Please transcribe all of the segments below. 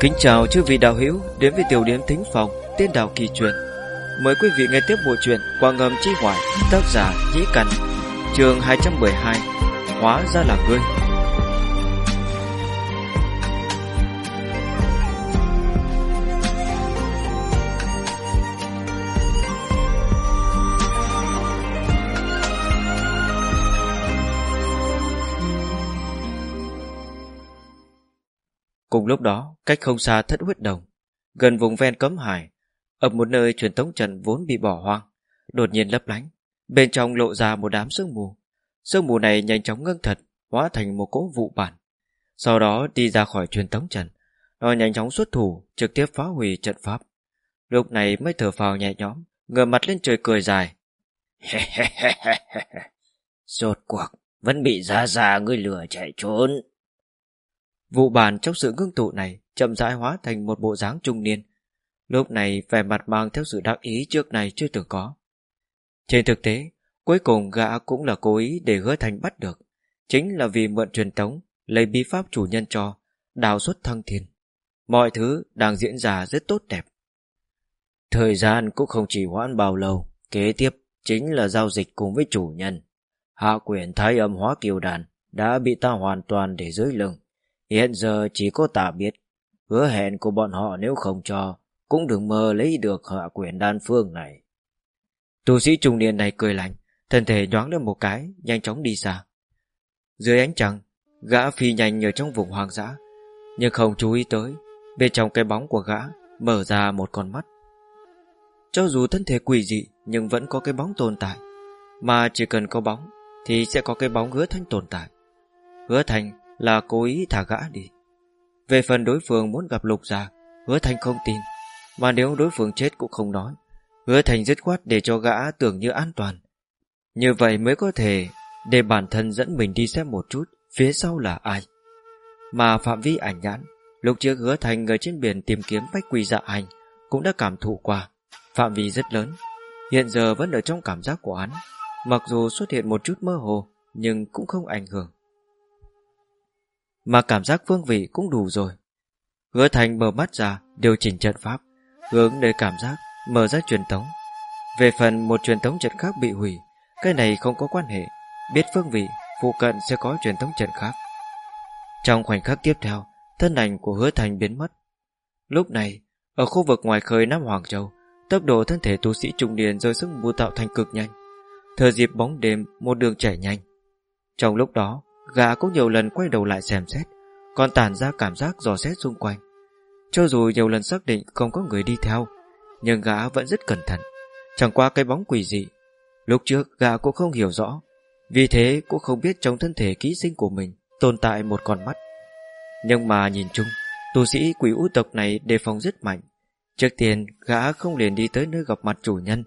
Kính chào chư vị đạo hữu đến với tiểu điểm thính phòng tên đạo kỳ truyền. Mời quý vị nghe tiếp bộ truyện qua ngầm chi hoài tác giả Nhĩ Căn chương 212 Hóa ra là ngươi Cùng lúc đó, cách không xa thất huyết đồng, gần vùng ven cấm hải, ở một nơi truyền thống trận vốn bị bỏ hoang, đột nhiên lấp lánh, bên trong lộ ra một đám sương mù. Sương mù này nhanh chóng ngưng thật, hóa thành một cỗ vụ bản. Sau đó đi ra khỏi truyền thống trận, nó nhanh chóng xuất thủ, trực tiếp phá hủy trận pháp. Lúc này mới thở phào nhẹ nhõm, ngửa mặt lên trời cười dài. Rốt cuộc, vẫn bị ra ra ngươi lừa chạy trốn. Vụ bàn trong sự ngưng tụ này chậm rãi hóa thành một bộ dáng trung niên. Lúc này vẻ mặt mang theo sự đắc ý trước này chưa từng có. Trên thực tế, cuối cùng gã cũng là cố ý để hứa thành bắt được. Chính là vì mượn truyền tống, lấy bí pháp chủ nhân cho, đào xuất thăng thiên. Mọi thứ đang diễn ra rất tốt đẹp. Thời gian cũng không chỉ hoãn bao lâu, kế tiếp chính là giao dịch cùng với chủ nhân. Hạ quyền thái âm hóa kiều đàn đã bị ta hoàn toàn để dưới lưng. Hiện giờ chỉ có ta biết, hứa hẹn của bọn họ nếu không cho, cũng đừng mơ lấy được hạ quyền đan phương này. Tu sĩ trung niên này cười lạnh, thân thể nhoáng lên một cái, nhanh chóng đi xa. Dưới ánh trăng, gã phi nhanh ở trong vùng hoang dã, nhưng không chú ý tới, bên trong cái bóng của gã mở ra một con mắt. Cho dù thân thể quỷ dị nhưng vẫn có cái bóng tồn tại, mà chỉ cần có bóng thì sẽ có cái bóng hứa thanh tồn tại. Hứa thanh là cố ý thả gã đi. Về phần đối phương muốn gặp lục già hứa thành không tin, mà nếu đối phương chết cũng không nói. Hứa thành dứt khoát để cho gã tưởng như an toàn. Như vậy mới có thể để bản thân dẫn mình đi xem một chút phía sau là ai. Mà phạm vi ảnh nhãn, lúc trước hứa thành người trên biển tìm kiếm bách quỳ dạ hành cũng đã cảm thụ qua. Phạm vi rất lớn, hiện giờ vẫn ở trong cảm giác của hắn. Mặc dù xuất hiện một chút mơ hồ, nhưng cũng không ảnh hưởng. Mà cảm giác phương vị cũng đủ rồi. Hứa thành mở mắt ra, điều chỉnh trận pháp, hướng để cảm giác mở ra truyền tống. Về phần một truyền tống trận khác bị hủy, cái này không có quan hệ, biết phương vị, phụ cận sẽ có truyền tống trận khác. Trong khoảnh khắc tiếp theo, thân ảnh của hứa thành biến mất. Lúc này, ở khu vực ngoài khơi Nam Hoàng Châu, tốc độ thân thể tu sĩ trung niên rơi sức mù tạo thành cực nhanh. Thời dịp bóng đêm, một đường chảy nhanh. Trong lúc đó, gã cũng nhiều lần quay đầu lại xem xét, còn tản ra cảm giác dò xét xung quanh. Cho dù nhiều lần xác định không có người đi theo, nhưng gã vẫn rất cẩn thận. Chẳng qua cái bóng quỷ dị Lúc trước gã cũng không hiểu rõ Vì thế cũng không biết trong thân thể ký sinh của mình Tồn tại một con mắt. Nhưng mà nhìn chung Tu sĩ quỷ ưu tộc này đề phòng rất mạnh. Trước tiên gã không liền đi tới nơi gặp mặt chủ nhân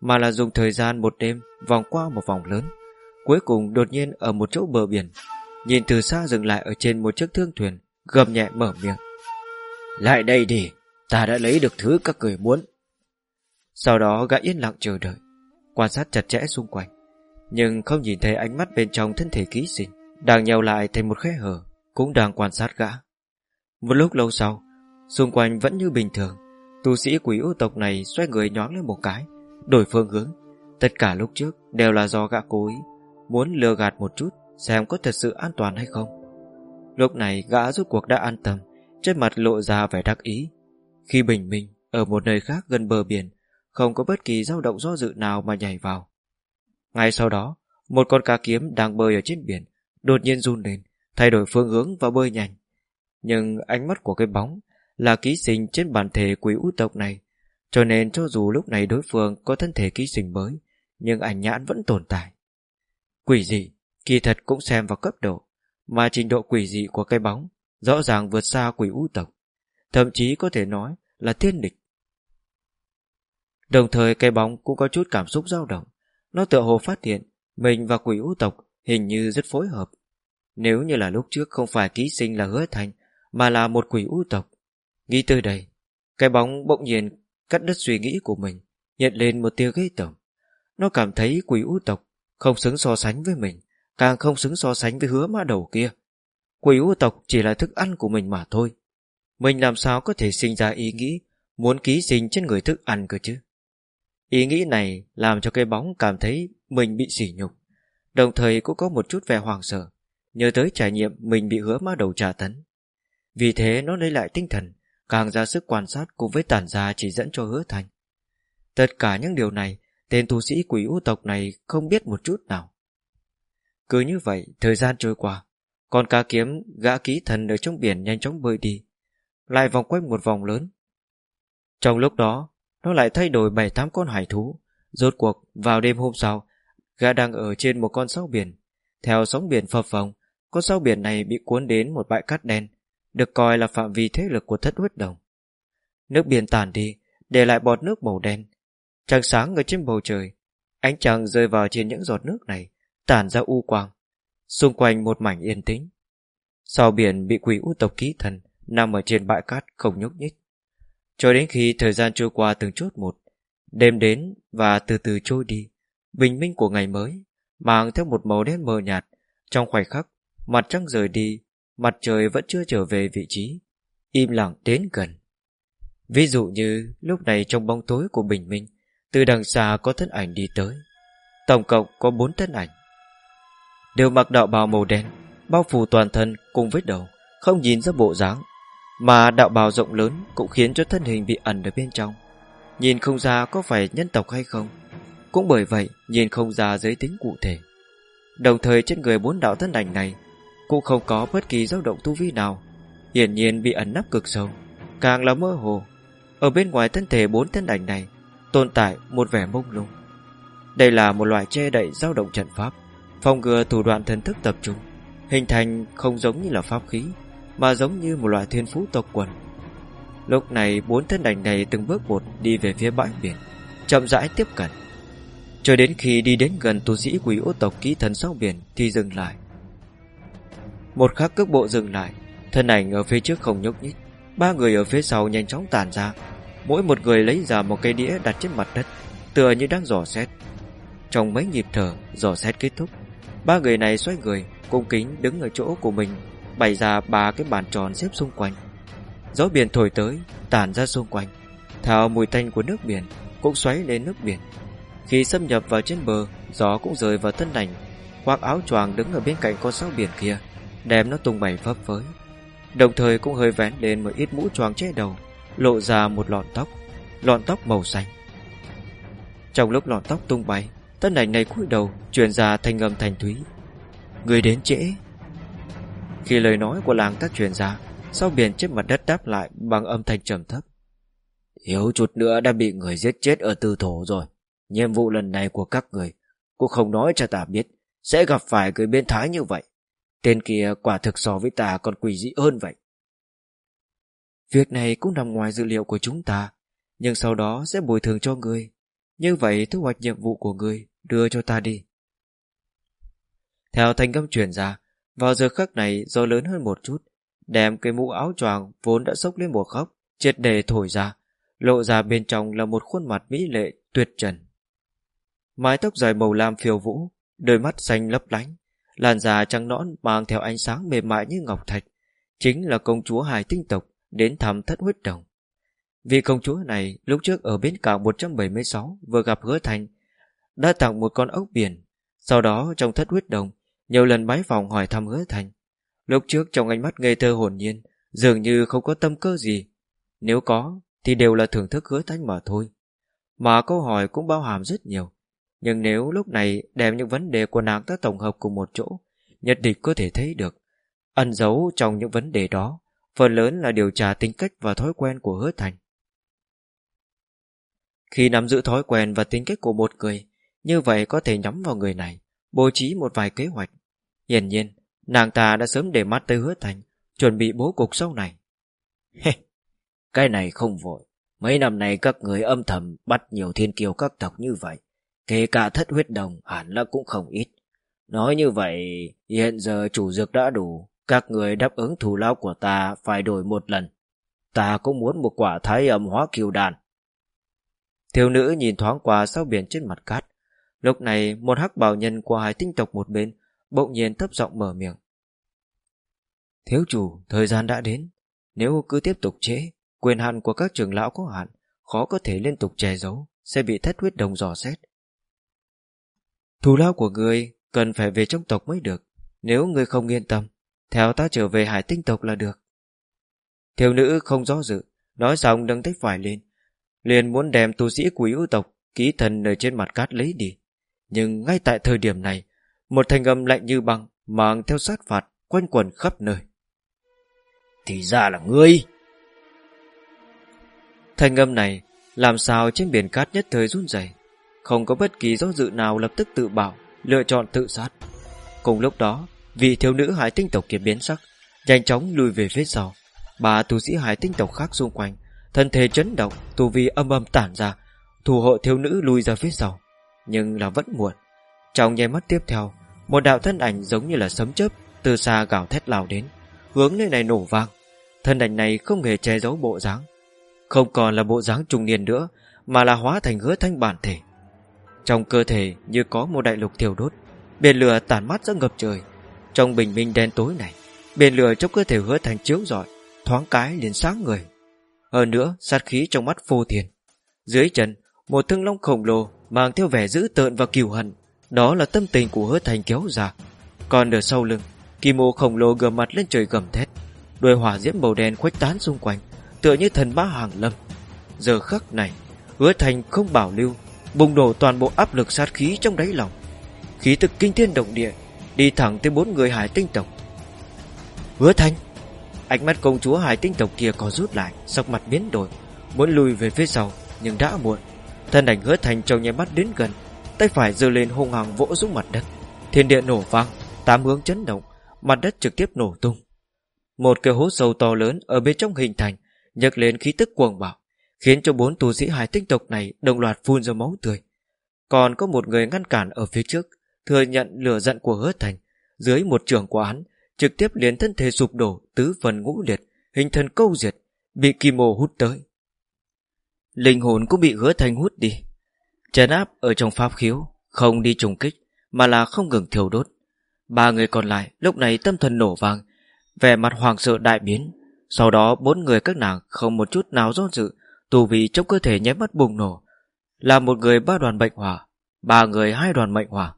Mà là dùng thời gian một đêm Vòng qua một vòng lớn. Cuối cùng đột nhiên ở một chỗ bờ biển. Nhìn từ xa dừng lại ở trên một chiếc thương thuyền, Gầm nhẹ mở miệng. Lại đây đi, Ta đã lấy được thứ các người muốn. Sau đó gã yên lặng chờ đợi, Quan sát chặt chẽ xung quanh, Nhưng không nhìn thấy ánh mắt bên trong thân thể ký sinh. Đang nhào lại thành một khe hở, Cũng đang quan sát gã. Một lúc lâu sau, Xung quanh vẫn như bình thường. Tu sĩ quỷ ưu tộc này xoay người nhón lên một cái, Đổi phương hướng. Tất cả lúc trước đều là do gã cố ý Muốn lừa gạt một chút Xem có thật sự an toàn hay không Lúc này gã rút cuộc đã an tâm Trên mặt lộ ra vẻ đắc ý Khi bình minh Ở một nơi khác gần bờ biển không có bất kỳ dao động do dự nào mà nhảy vào. Ngay sau đó, một con cá kiếm đang bơi ở trên biển, đột nhiên run lên, thay đổi phương hướng và bơi nhanh. Nhưng ánh mắt của cái bóng là ký sinh trên bản thể quý út tộc này, cho nên cho dù lúc này đối phương có thân thể ký sinh mới, nhưng ảnh nhãn vẫn tồn tại. Quỷ dị, kỳ thật cũng xem vào cấp độ, mà trình độ quỷ dị của cái bóng rõ ràng vượt xa quỷ u tộc, thậm chí có thể nói là thiên địch. Đồng thời cái bóng cũng có chút cảm xúc dao động. Nó tựa hồ phát hiện mình và quỷ u tộc hình như rất phối hợp. Nếu như là lúc trước không phải ký sinh là hứa thành, mà là một quỷ u tộc. Nghĩ tới đây, cái bóng bỗng nhiên cắt đứt suy nghĩ của mình, nhận lên một tia ghê tởm. Nó cảm thấy quỷ u tộc không xứng so sánh với mình, càng không xứng so sánh với hứa mã đầu kia. Quỷ u tộc chỉ là thức ăn của mình mà thôi. Mình làm sao có thể sinh ra ý nghĩ Muốn ký sinh trên người thức ăn cơ chứ Ý nghĩ này làm cho cây bóng cảm thấy mình bị sỉ nhục Đồng thời cũng có một chút vẻ hoàng sợ Nhớ tới trải nghiệm mình bị hứa mã đầu trả tấn Vì thế nó lấy lại tinh thần Càng ra sức quan sát cùng với tản ra chỉ dẫn cho hứa thành Tất cả những điều này Tên tu sĩ quỷ u tộc này không biết một chút nào. Cứ như vậy, Thời gian trôi qua, Con cá kiếm, gã ký thần ở trong biển nhanh chóng bơi đi, Lại vòng quanh một vòng lớn. Trong lúc đó, Nó lại thay đổi bảy tám con hải thú. Rốt cuộc, vào đêm hôm sau, Gã đang ở trên một con sóng biển. Theo sóng biển phập phồng, Con sóng biển này bị cuốn đến một bãi cát đen, Được coi là phạm vi thế lực của thất huyết đồng. Nước biển tản đi, Để lại bọt nước màu đen. Trăng sáng ở trên bầu trời, Ánh trăng rơi vào trên những giọt nước này, Tản ra u quang, Xung quanh một mảnh yên tĩnh. Sau biển bị quỷ u tộc ký thần Nằm ở trên bãi cát không nhúc nhích. Cho đến khi thời gian trôi qua từng chút một, Đêm đến và từ từ trôi đi, Bình minh của ngày mới, Mang theo một màu đen mờ nhạt. Trong khoảnh khắc, Mặt trăng rời đi, Mặt trời vẫn chưa trở về vị trí, Im lặng đến gần. Ví dụ như lúc này trong bóng tối của bình minh từ đằng xa có thân ảnh đi tới. Tổng cộng có bốn thân ảnh. Đều mặc đạo bào màu đen, Bao phủ toàn thân cùng vết đầu, Không nhìn ra bộ dáng. Mà đạo bào rộng lớn cũng khiến cho thân hình bị ẩn ở bên trong. Nhìn không ra có phải nhân tộc hay không. Cũng bởi vậy, Nhìn không ra giới tính cụ thể. Đồng thời trên người bốn đạo thân ảnh này Cũng không có bất kỳ dao động tu vi nào. Hiển nhiên bị ẩn nắp cực sâu, Càng là mơ hồ. Ở bên ngoài thân thể bốn thân ảnh này tồn tại một vẻ mông lung. Đây là một loại che đậy dao động trận pháp, phòng ngừa thủ đoạn thần thức tập trung, hình thành không giống như là pháp khí, mà giống như một loại thiên phú tộc quần. Lúc này bốn thân ảnh này từng bước một đi về phía bãi biển, chậm rãi tiếp cận. Cho đến khi đi đến gần tu sĩ quỷ ô tộc ký thần sau biển thì dừng lại. Một khắc cước bộ dừng lại, thân ảnh ở phía trước không nhúc nhích, ba người ở phía sau nhanh chóng tàn ra, Mỗi một người lấy ra một cây đĩa đặt trên mặt đất, Tựa như đang dò xét. Trong mấy nhịp thở, dò xét kết thúc, Ba người này xoay người, Cung kính đứng ở chỗ của mình, Bày ra ba cái bàn tròn xếp xung quanh. Gió biển thổi tới, Tản ra xung quanh Theo mùi tanh của nước biển Cũng xoáy lên nước biển. Khi xâm nhập vào trên bờ, Gió cũng rời vào thân đành Khoác áo choàng đứng ở bên cạnh con sáo biển kia, Đem nó tung bay phấp phới. Đồng thời cũng hơi vén lên một ít mũ choàng che đầu lộ ra một lọn tóc lọn tóc màu xanh. Trong lúc lọn tóc tung bay tân ảnh này cúi đầu truyền ra thanh âm thành thúy. Người đến trễ. Khi lời nói của làng tác truyền ra sau biển trên mặt đất đáp lại bằng âm thanh trầm thấp. Hiếu chút nữa đã bị người giết chết ở tư thổ rồi. Nhiệm vụ lần này của các người, cô không nói cho ta biết, sẽ gặp phải người biến thái như vậy. Tên kia quả thực so với ta còn quỷ dị hơn vậy. Việc này cũng nằm ngoài dự liệu của chúng ta, Nhưng sau đó sẽ bồi thường cho người Như vậy thu hoạch nhiệm vụ của người Đưa cho ta đi. Theo thanh âm truyền ra, Vào giờ khắc này do lớn hơn một chút, Đem cái mũ áo choàng Vốn đã sốc lên một khóc Triệt đề thổi ra, Lộ ra bên trong là một khuôn mặt mỹ lệ, tuyệt trần. Mái tóc dài màu lam phiêu vũ, Đôi mắt xanh lấp lánh, Làn da trắng nõn mang theo ánh sáng mềm mại như ngọc thạch, Chính là công chúa hải tinh tộc đến thăm thất huyết đồng. Vì công chúa này lúc trước ở bến cảng 176 vừa gặp hứa thành, đã tặng một con ốc biển. Sau đó trong thất huyết đồng, nhiều lần bái phòng hỏi thăm hứa thành. Lúc trước trong ánh mắt ngây thơ hồn nhiên, dường như không có tâm cơ gì. Nếu có, thì đều là thưởng thức hứa thành mà thôi. Mà câu hỏi cũng bao hàm rất nhiều. Nhưng nếu lúc này đem những vấn đề của nàng ta tổng hợp cùng một chỗ, nhất định có thể thấy được. Ẩn giấu trong những vấn đề đó phần lớn là điều tra tính cách và thói quen của hứa thành. Khi nắm giữ thói quen và tính cách của một người, như vậy có thể nhắm vào người này, bố trí một vài kế hoạch. Hiển nhiên, nàng ta đã sớm để mắt tới hứa thành, chuẩn bị bố cục sau này. cái này không vội. Mấy năm nay các người âm thầm bắt nhiều thiên kiều các tộc như vậy. Kể cả thất huyết đồng hẳn là cũng không ít. Nói như vậy, hiện giờ chủ dược đã đủ, các người đáp ứng thù lao của ta phải đổi một lần. Ta cũng muốn một quả thái âm hóa kiều đàn. Thiếu nữ nhìn thoáng qua sau biển trên mặt cát. Lúc này một hắc bảo nhân của hai tinh tộc một bên bỗng nhiên thấp giọng mở miệng. Thiếu chủ, thời gian đã đến. Nếu cứ tiếp tục trễ, quyền hạn của các trưởng lão có hạn, khó có thể liên tục che giấu, sẽ bị thất huyết đồng dò xét. Thù lao của người cần phải về trong tộc mới được. Nếu người không yên tâm, theo ta trở về hải tinh tộc là được. Thiếu nữ không do dự, nói xong nâng tay phải lên. Liền muốn đem tu sĩ của ưu tộc ký thần ở trên mặt cát lấy đi. Nhưng ngay tại thời điểm này, một thanh âm lạnh như băng mang theo sát phạt quanh quẩn khắp nơi. Thì ra là ngươi! Thanh âm này làm sao trên biển cát nhất thời run rẩy Không có bất kỳ do dự nào lập tức tự bảo Lựa chọn tự sát Cùng lúc đó Vị thiếu nữ hải tinh tộc kia biến sắc, Nhanh chóng lùi về phía sau. Ba tu sĩ hải tinh tộc khác xung quanh, Thân thể chấn động, Tu vi âm âm tản ra, Thủ hộ thiếu nữ lùi ra phía sau. Nhưng là vẫn muộn. Trong nháy mắt tiếp theo, Một đạo thân ảnh giống như là sấm chớp Từ xa gào thét lao đến, Hướng nơi này nổ vang. Thân ảnh này không hề che giấu bộ dáng, Không còn là bộ dáng trung niên nữa, Mà là hóa thành hứa thanh bản thể. Trong cơ thể như có một đại lục thiêu đốt, Biển lửa tản mát ra ngập trời trong bình minh đen tối này. Biển lửa trong cơ thể hứa thành chiếu rọi, Thoáng cái liền sáng người. Hơn nữa, sát khí trong mắt vô thiền Dưới chân, một thương long khổng lồ Mang theo vẻ dữ tợn và kiều hận. Đó là tâm tình của hứa thành kéo ra Còn ở sau lưng Kỳ mô khổng lồ gầm mặt lên trời gầm thét. Đuôi hỏa diễm màu đen khuếch tán xung quanh, Tựa như thần bá hàng lâm. Giờ khắc này, Hứa thành không bảo lưu, Bùng nổ toàn bộ áp lực sát khí trong đáy lòng. Khí tức kinh thiên động địa Đi thẳng tới bốn người hải tinh tộc. Hứa Thanh, Ánh mắt công chúa hải tinh tộc kia có rút lại Sắc mặt biến đổi Muốn lùi về phía sau Nhưng đã muộn. Thân ảnh hứa Thanh trong nháy mắt đến gần Tay phải giơ lên hung hăng vỗ xuống mặt đất. Thiên địa nổ vang Tám hướng chấn động Mặt đất trực tiếp nổ tung. Một cái hố sâu to lớn ở bên trong hình thành nhấc lên khí tức cuồng bạo Khiến cho bốn tù sĩ hải tinh tộc này Đồng loạt phun ra máu tươi. Còn có một người ngăn cản ở phía trước Thừa nhận lửa giận của hứa thành. Dưới một trường của hắn, Trực tiếp liền thân thể sụp đổ, Tứ phần ngũ liệt, Hình thần câu diệt, Bị kim mô hút tới. Linh hồn cũng bị hứa thành hút đi. Chấn áp ở trong pháp khiếu, Không đi trùng kích, Mà là không ngừng thiêu đốt. Ba người còn lại, lúc này tâm thần nổ vàng Vẻ mặt hoàng sợ đại biến. Sau đó, bốn người các nàng không một chút nào do dự, Tù vị trong cơ thể nháy mắt bùng nổ. Là một người ba đoàn bệnh hỏa, Ba người hai đoàn mệnh hỏa.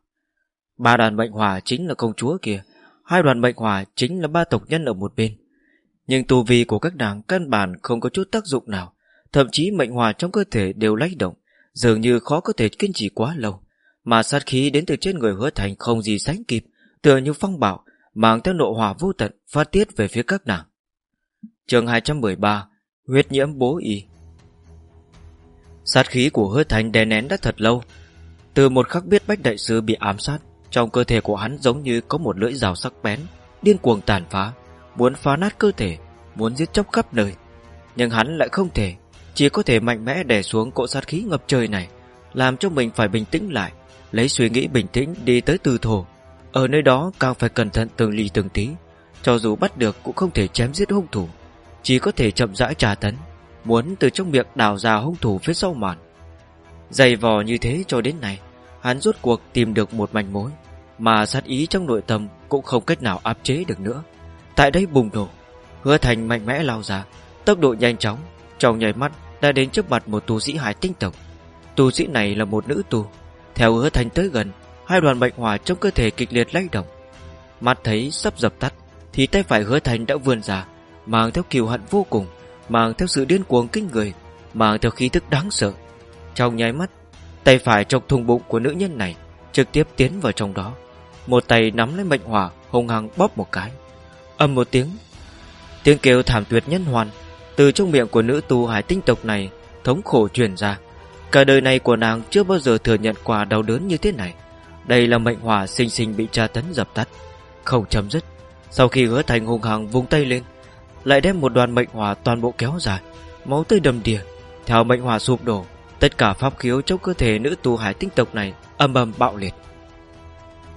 Ba đoàn mệnh hỏa chính là công chúa kia, Hai đoàn mệnh hỏa chính là ba tộc nhân ở một bên. Nhưng tù vi của các nàng căn bản không có chút tác dụng nào, Thậm chí mệnh hỏa trong cơ thể đều lách động, Dường như khó có thể kiên trì quá lâu. Mà sát khí đến từ trên người hứa thành không gì sánh kịp, Tựa như phong bảo Mang theo nộ hỏa vô tận Phát tiết về phía các nàng. Chương 213 Huyết nhiễm bố y. Sát khí của hứa thành đè nén đã thật lâu. Từ một khắc biết Bách Đại Sư bị ám sát trong cơ thể của hắn giống như có một lưỡi rào sắc bén, Điên cuồng tàn phá, Muốn phá nát cơ thể, Muốn giết chóc khắp nơi. Nhưng hắn lại không thể, Chỉ có thể mạnh mẽ đè xuống cỗ sát khí ngập trời này, Làm cho mình phải bình tĩnh lại, Lấy suy nghĩ bình tĩnh đi tới từ thổ. Ở nơi đó càng phải cẩn thận từng ly từng tí, Cho dù bắt được cũng không thể chém giết hung thủ, Chỉ có thể chậm rãi trà tấn, Muốn từ trong miệng đào ra hung thủ phía sau màn. Dày vò như thế cho đến nay, Hắn rốt cuộc tìm được một manh mối. Mà sát ý trong nội tâm Cũng không cách nào áp chế được nữa. Tại đây bùng nổ, Hứa thành mạnh mẽ lao ra, Tốc độ nhanh chóng, Trong nhảy mắt đã đến trước mặt một tu sĩ hải tinh tộc. Tu sĩ này là một nữ tu, Theo hứa thành tới gần, Hai đoàn bệnh hỏa trong cơ thể kịch liệt lay động. Mắt thấy sắp dập tắt, Thì tay phải hứa thành đã vươn ra, Mang theo kiều hận vô cùng, Mang theo sự điên cuồng kinh người, Mang theo khí thức đáng sợ. Trong nháy mắt, Tay phải trong thùng bụng của nữ nhân này Trực tiếp tiến vào trong đó. Một tay nắm lấy mệnh hỏa, hung hăng bóp một cái. Âm một tiếng. Tiếng kêu thảm tuyệt nhân hoàn. Từ trong miệng của nữ tu hải tinh tộc này, Thống khổ truyền ra. Cả đời này của nàng chưa bao giờ thừa nhận quả đau đớn như thế này. Đây là mệnh hỏa sinh sinh bị tra tấn dập tắt. Không chấm dứt. Sau khi hứa thành hung hăng vung tay lên, lại đem một đoàn mệnh hỏa toàn bộ kéo dài, máu tươi đầm đìa. Theo mệnh hỏa sụp đổ, tất cả pháp khiếu trong cơ thể nữ tu hải tinh tộc này âm ầm bạo liệt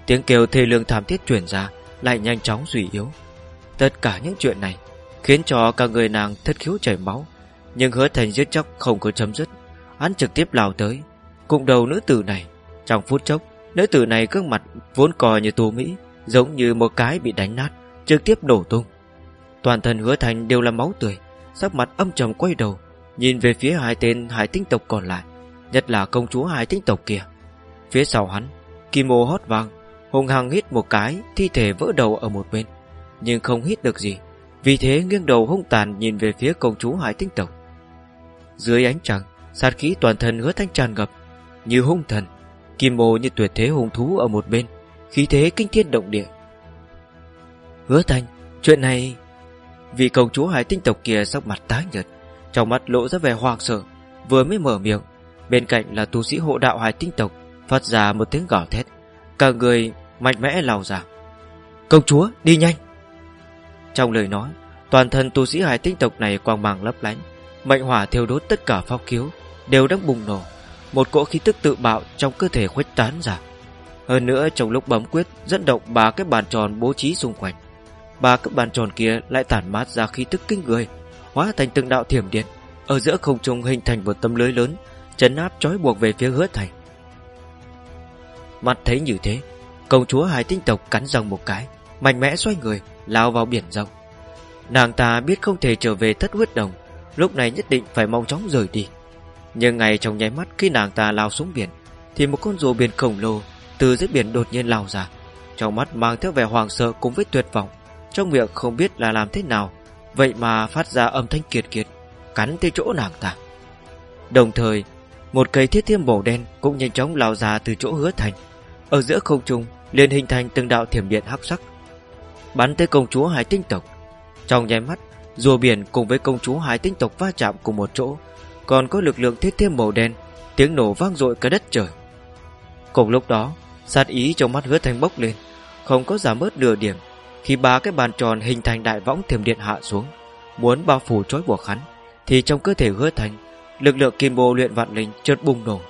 tiếng kêu thê lương thảm thiết truyền ra, lại nhanh chóng suy yếu. Tất cả những chuyện này khiến cho cả người nàng thất khiếu chảy máu, nhưng hứa thành giết chóc không có chấm dứt. Hắn trực tiếp lao tới, cùng đầu nữ tử này. Trong phút chốc, nữ tử này gương mặt vốn cò như tù mỹ, giống như một cái bị đánh nát, trực tiếp đổ tung. Toàn thân hứa thành đều là máu tươi, Sắc mặt âm trầm quay đầu, Nhìn về phía hai tên hải tinh tộc còn lại, Nhất là công chúa hải tinh tộc kia. Phía sau hắn, Kim mô hót vang Hùng hằng hít một cái, Thi thể vỡ đầu ở một bên. Nhưng không hít được gì, Vì thế nghiêng đầu hung tàn nhìn về phía công chúa hải tinh tộc. Dưới ánh trăng, Sát khí toàn thân hứa thanh tràn ngập, Như hung thần, Kim mô như tuyệt thế hùng thú ở một bên, Khí thế kinh thiên động địa. Hứa thanh, Chuyện này, Vị công chúa hải tinh tộc kia sắc mặt tái nhợt, Trong mắt lộ ra vẻ hoang sợ, Vừa mới mở miệng, Bên cạnh là tu sĩ hộ đạo hải tinh tộc, Phát ra một tiếng gào thét, Cả người mạnh mẽ lao ra Công chúa, đi nhanh. Trong lời nói, Toàn thân tu sĩ hải tinh tộc này quang mang lấp lánh, Mệnh hỏa thiêu đốt tất cả pháo kiếu Đều đang bùng nổ, Một cỗ khí tức tự bạo trong cơ thể khuếch tán ra. Hơn nữa, trong lúc bấm quyết, Dẫn động ba cái bàn tròn bố trí xung quanh. Ba cái bàn tròn kia lại tản mát ra khí tức kinh người, Hóa thành từng đạo thiểm điện, Ở giữa không trung hình thành một tấm lưới lớn, Chấn áp trói buộc về phía hứa thành. Mặt thấy như thế Công chúa hải tinh tộc cắn răng một cái, Mạnh mẽ xoay người, Lao vào biển rộng. Nàng ta biết không thể trở về thất huyết đồng, Lúc này nhất định phải mau chóng rời đi. Nhưng ngay trong nháy mắt khi nàng ta lao xuống biển, Thì một con rùa biển khổng lồ Từ dưới biển đột nhiên lao ra, Trong mắt mang theo vẻ hoàng sợ cùng với tuyệt vọng, Trong miệng không biết là làm thế nào, Vậy mà phát ra âm thanh kiệt kiệt, Cắn tới chỗ nàng ta. Đồng thời, Một cây thiết thiêm màu đen Cũng nhanh chóng lao ra từ chỗ hứa thành, Ở giữa không trung liền hình thành từng đạo thiểm điện hắc sắc, Bắn tới công chúa hải tinh tộc. Trong nháy mắt, Rùa biển cùng với công chúa hải tinh tộc va chạm cùng một chỗ, Còn có lực lượng thiết thiêm màu đen, Tiếng nổ vang dội cả đất trời. Cùng lúc đó, Sát ý trong mắt hứa thanh bốc lên, Không có giảm bớt nửa điểm, Khi ba cái bàn tròn hình thành đại võng thiểm điện hạ xuống, Muốn bao phủ trói buộc hắn, Thì trong cơ thể hứa thành Lực lượng kim bô luyện vạn linh chợt bùng nổ.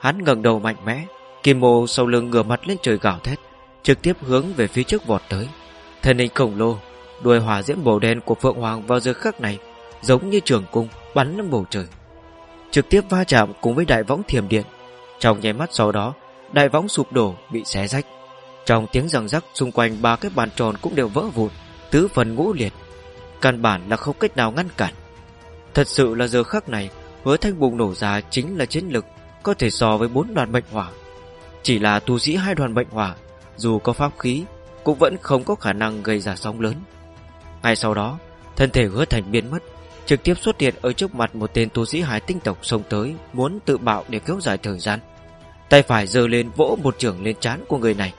Hắn ngẩng đầu mạnh mẽ Kim mô sau lưng ngửa mặt lên trời gào thét, Trực tiếp hướng về phía trước vọt tới. Thân hình khổng lồ, Đuôi hỏa diễm màu đen của Phượng Hoàng vào giờ khắc này Giống như trường cung bắn lên bầu trời. Trực tiếp va chạm cùng với đại võng thiềm điện. Trong nháy mắt sau đó, Đại võng sụp đổ, bị xé rách. Trong tiếng răng rắc xung quanh ba cái bàn tròn cũng đều vỡ vụn, Tứ phần ngũ liệt. Căn bản là không cách nào ngăn cản. Thật sự là giờ khắc này, Hứa thanh bùng nổ ra chính là chiến lực Có thể so với bốn đoàn mệnh hỏa. Chỉ là tu sĩ hai đoàn bệnh hỏa, Dù có pháp khí, Cũng vẫn không có khả năng gây ra sóng lớn. Ngay sau đó, Thân thể hứa thành biến mất, Trực tiếp xuất hiện ở trước mặt một tên tu sĩ hải tinh tộc xông tới, Muốn tự bạo để kéo dài thời gian. Tay phải giơ lên vỗ một trường lên trán của người này.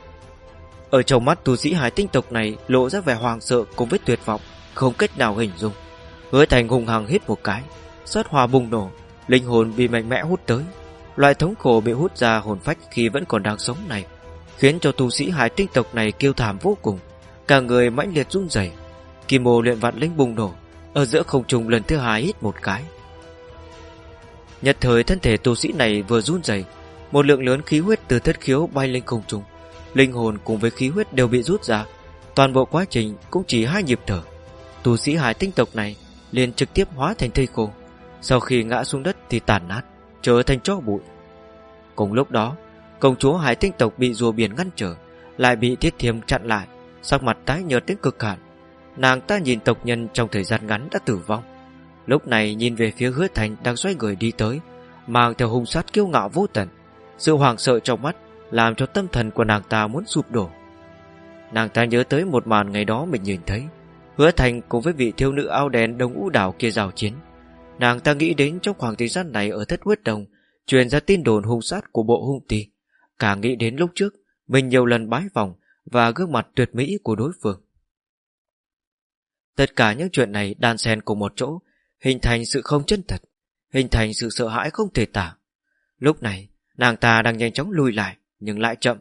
Ở trong mắt tu sĩ hải tinh tộc này Lộ ra vẻ hoàng sợ cùng với tuyệt vọng, Không cách nào hình dung. Hứa thành hùng hằng hít một cái Sát hòa bùng nổ, Linh hồn bị mạnh mẽ hút tới. Loại thống khổ bị hút ra hồn phách khi vẫn còn đang sống này, Khiến cho tu sĩ hải tinh tộc này kêu thảm vô cùng, Cả người mãnh liệt run rẩy Kim mô luyện vạn linh bùng nổ, Ở giữa không trung lần thứ hai hít một cái. Nhật thời thân thể tu sĩ này vừa run rẩy, Một lượng lớn khí huyết từ thất khiếu bay lên không trung, Linh hồn cùng với khí huyết đều bị rút ra, Toàn bộ quá trình cũng chỉ hai nhịp thở. Tu sĩ hải tinh tộc này liền trực tiếp hóa thành thây khô, Sau khi ngã xuống đất thì tàn nát Trở thành chó bụi. Cùng lúc đó, Công chúa hải tinh tộc bị rùa biển ngăn trở, Lại bị thiết thiêm chặn lại, Sắc mặt tái nhợt đến cực hạn. Nàng ta nhìn tộc nhân trong thời gian ngắn đã tử vong. Lúc này nhìn về phía hứa thành đang xoay người đi tới, Mang theo hung sát kiêu ngạo vô tận. Sự hoảng sợ trong mắt Làm cho tâm thần của nàng ta muốn sụp đổ. Nàng ta nhớ tới một màn ngày đó mình nhìn thấy, Hứa thành cùng với vị thiếu nữ ao đen đông ú đảo kia rào chiến. Nàng ta nghĩ đến trong khoảng thời gian này ở thất huyết đồng Truyền ra tin đồn hung sát của bộ hung tì Cả nghĩ đến lúc trước Mình nhiều lần bái vòng Và gương mặt tuyệt mỹ của đối phương Tất cả những chuyện này đan xen cùng một chỗ, hình thành sự không chân thật, hình thành sự sợ hãi không thể tả. Lúc này, nàng ta đang nhanh chóng lùi lại, nhưng lại chậm.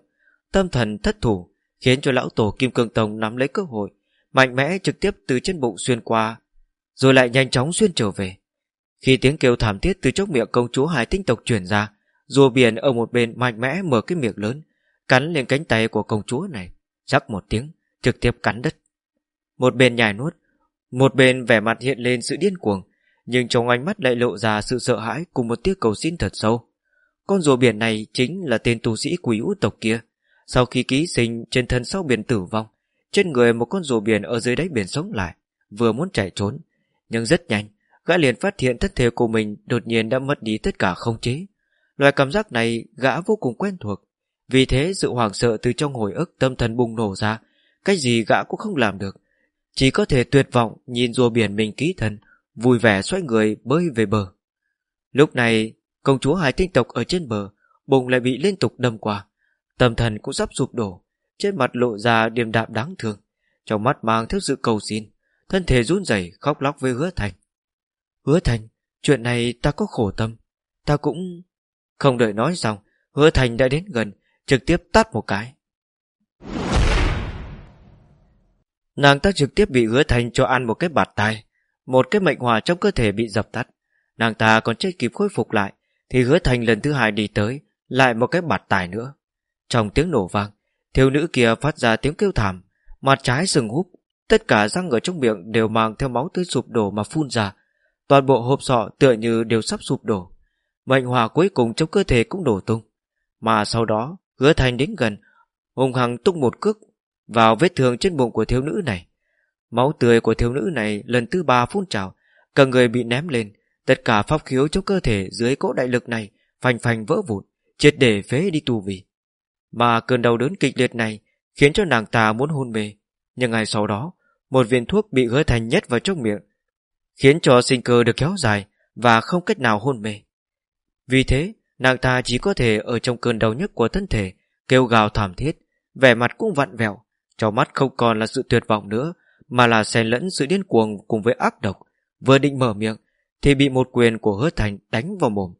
Tâm thần thất thủ, khiến cho lão tổ Kim Cương Tông nắm lấy cơ hội, mạnh mẽ trực tiếp từ chân bụng xuyên qua, rồi lại nhanh chóng xuyên trở về. Khi tiếng kêu thảm thiết từ chốc miệng công chúa hải tinh tộc truyền ra, rùa biển ở một bên mạnh mẽ mở cái miệng lớn, cắn lên cánh tay của công chúa này, chắc một tiếng, trực tiếp cắn đất. Một bên nhài nuốt, một bên vẻ mặt hiện lên sự điên cuồng, nhưng trong ánh mắt lại lộ ra sự sợ hãi cùng một tiếc cầu xin thật sâu. Con rùa biển này chính là tên tu sĩ quý út tộc kia. Sau khi ký sinh trên thân sau biển tử vong, trên người một con rùa biển ở dưới đáy biển sống lại, Vừa muốn chạy trốn Nhưng rất nhanh Gã liền phát hiện thân thể của mình đột nhiên đã mất đi tất cả không chế. Loại cảm giác này gã vô cùng quen thuộc. Vì thế sự hoảng sợ từ trong hồi ức tâm thần bùng nổ ra. Cái gì gã cũng không làm được. Chỉ có thể tuyệt vọng nhìn rùa biển mình ký thần, Vui vẻ xoay người bơi về bờ. Lúc này Công chúa hải tinh tộc ở trên bờ Bụng lại bị liên tục đâm qua. Tâm thần cũng sắp sụp đổ Trên mặt lộ ra điềm đạm đáng thương. Trong mắt mang theo sự cầu xin Thân thể run rẩy khóc lóc với hứa thành. Hứa thành, Chuyện này ta có khổ tâm. Ta cũng Không đợi nói xong, Hứa thành đã đến gần, Trực tiếp tát một cái. Nàng ta trực tiếp bị hứa thành cho ăn một cái bạt tai, Một cái mệnh hòa trong cơ thể bị dập tắt. Nàng ta còn chưa kịp khôi phục lại, Thì hứa thành lần thứ hai đi tới, Lại một cái bạt tài nữa. Trong tiếng nổ vang, Thiếu nữ kia phát ra tiếng kêu thảm, Mặt trái sừng húp, Tất cả răng ở trong miệng đều mang theo máu tươi sụp đổ mà phun ra Toàn bộ hộp sọ tựa như đều sắp sụp đổ Mệnh hòa cuối cùng trong cơ thể cũng đổ tung Mà sau đó Hứa thành đến gần Hùng hằng tung một cước Vào vết thương trên bụng của thiếu nữ này Máu tươi của thiếu nữ này lần thứ ba phun trào Cả người bị ném lên Tất cả pháp khiếu trong cơ thể dưới cỗ đại lực này phành phành vỡ vụn, triệt để phế đi tù vì. Mà cơn đau đớn kịch liệt này khiến cho nàng ta muốn hôn mê. Nhưng ngày sau đó, một viên thuốc bị hứa thành nhét vào trong miệng, khiến cho sinh cơ được kéo dài và không cách nào hôn mê. Vì thế, nàng ta chỉ có thể ở trong cơn đau nhất của thân thể, kêu gào thảm thiết, vẻ mặt cũng vặn vẹo, trong mắt không còn là sự tuyệt vọng nữa, mà là xen lẫn sự điên cuồng cùng với ác độc. Vừa định mở miệng, thì bị một quyền của hứa thành đánh vào mồm,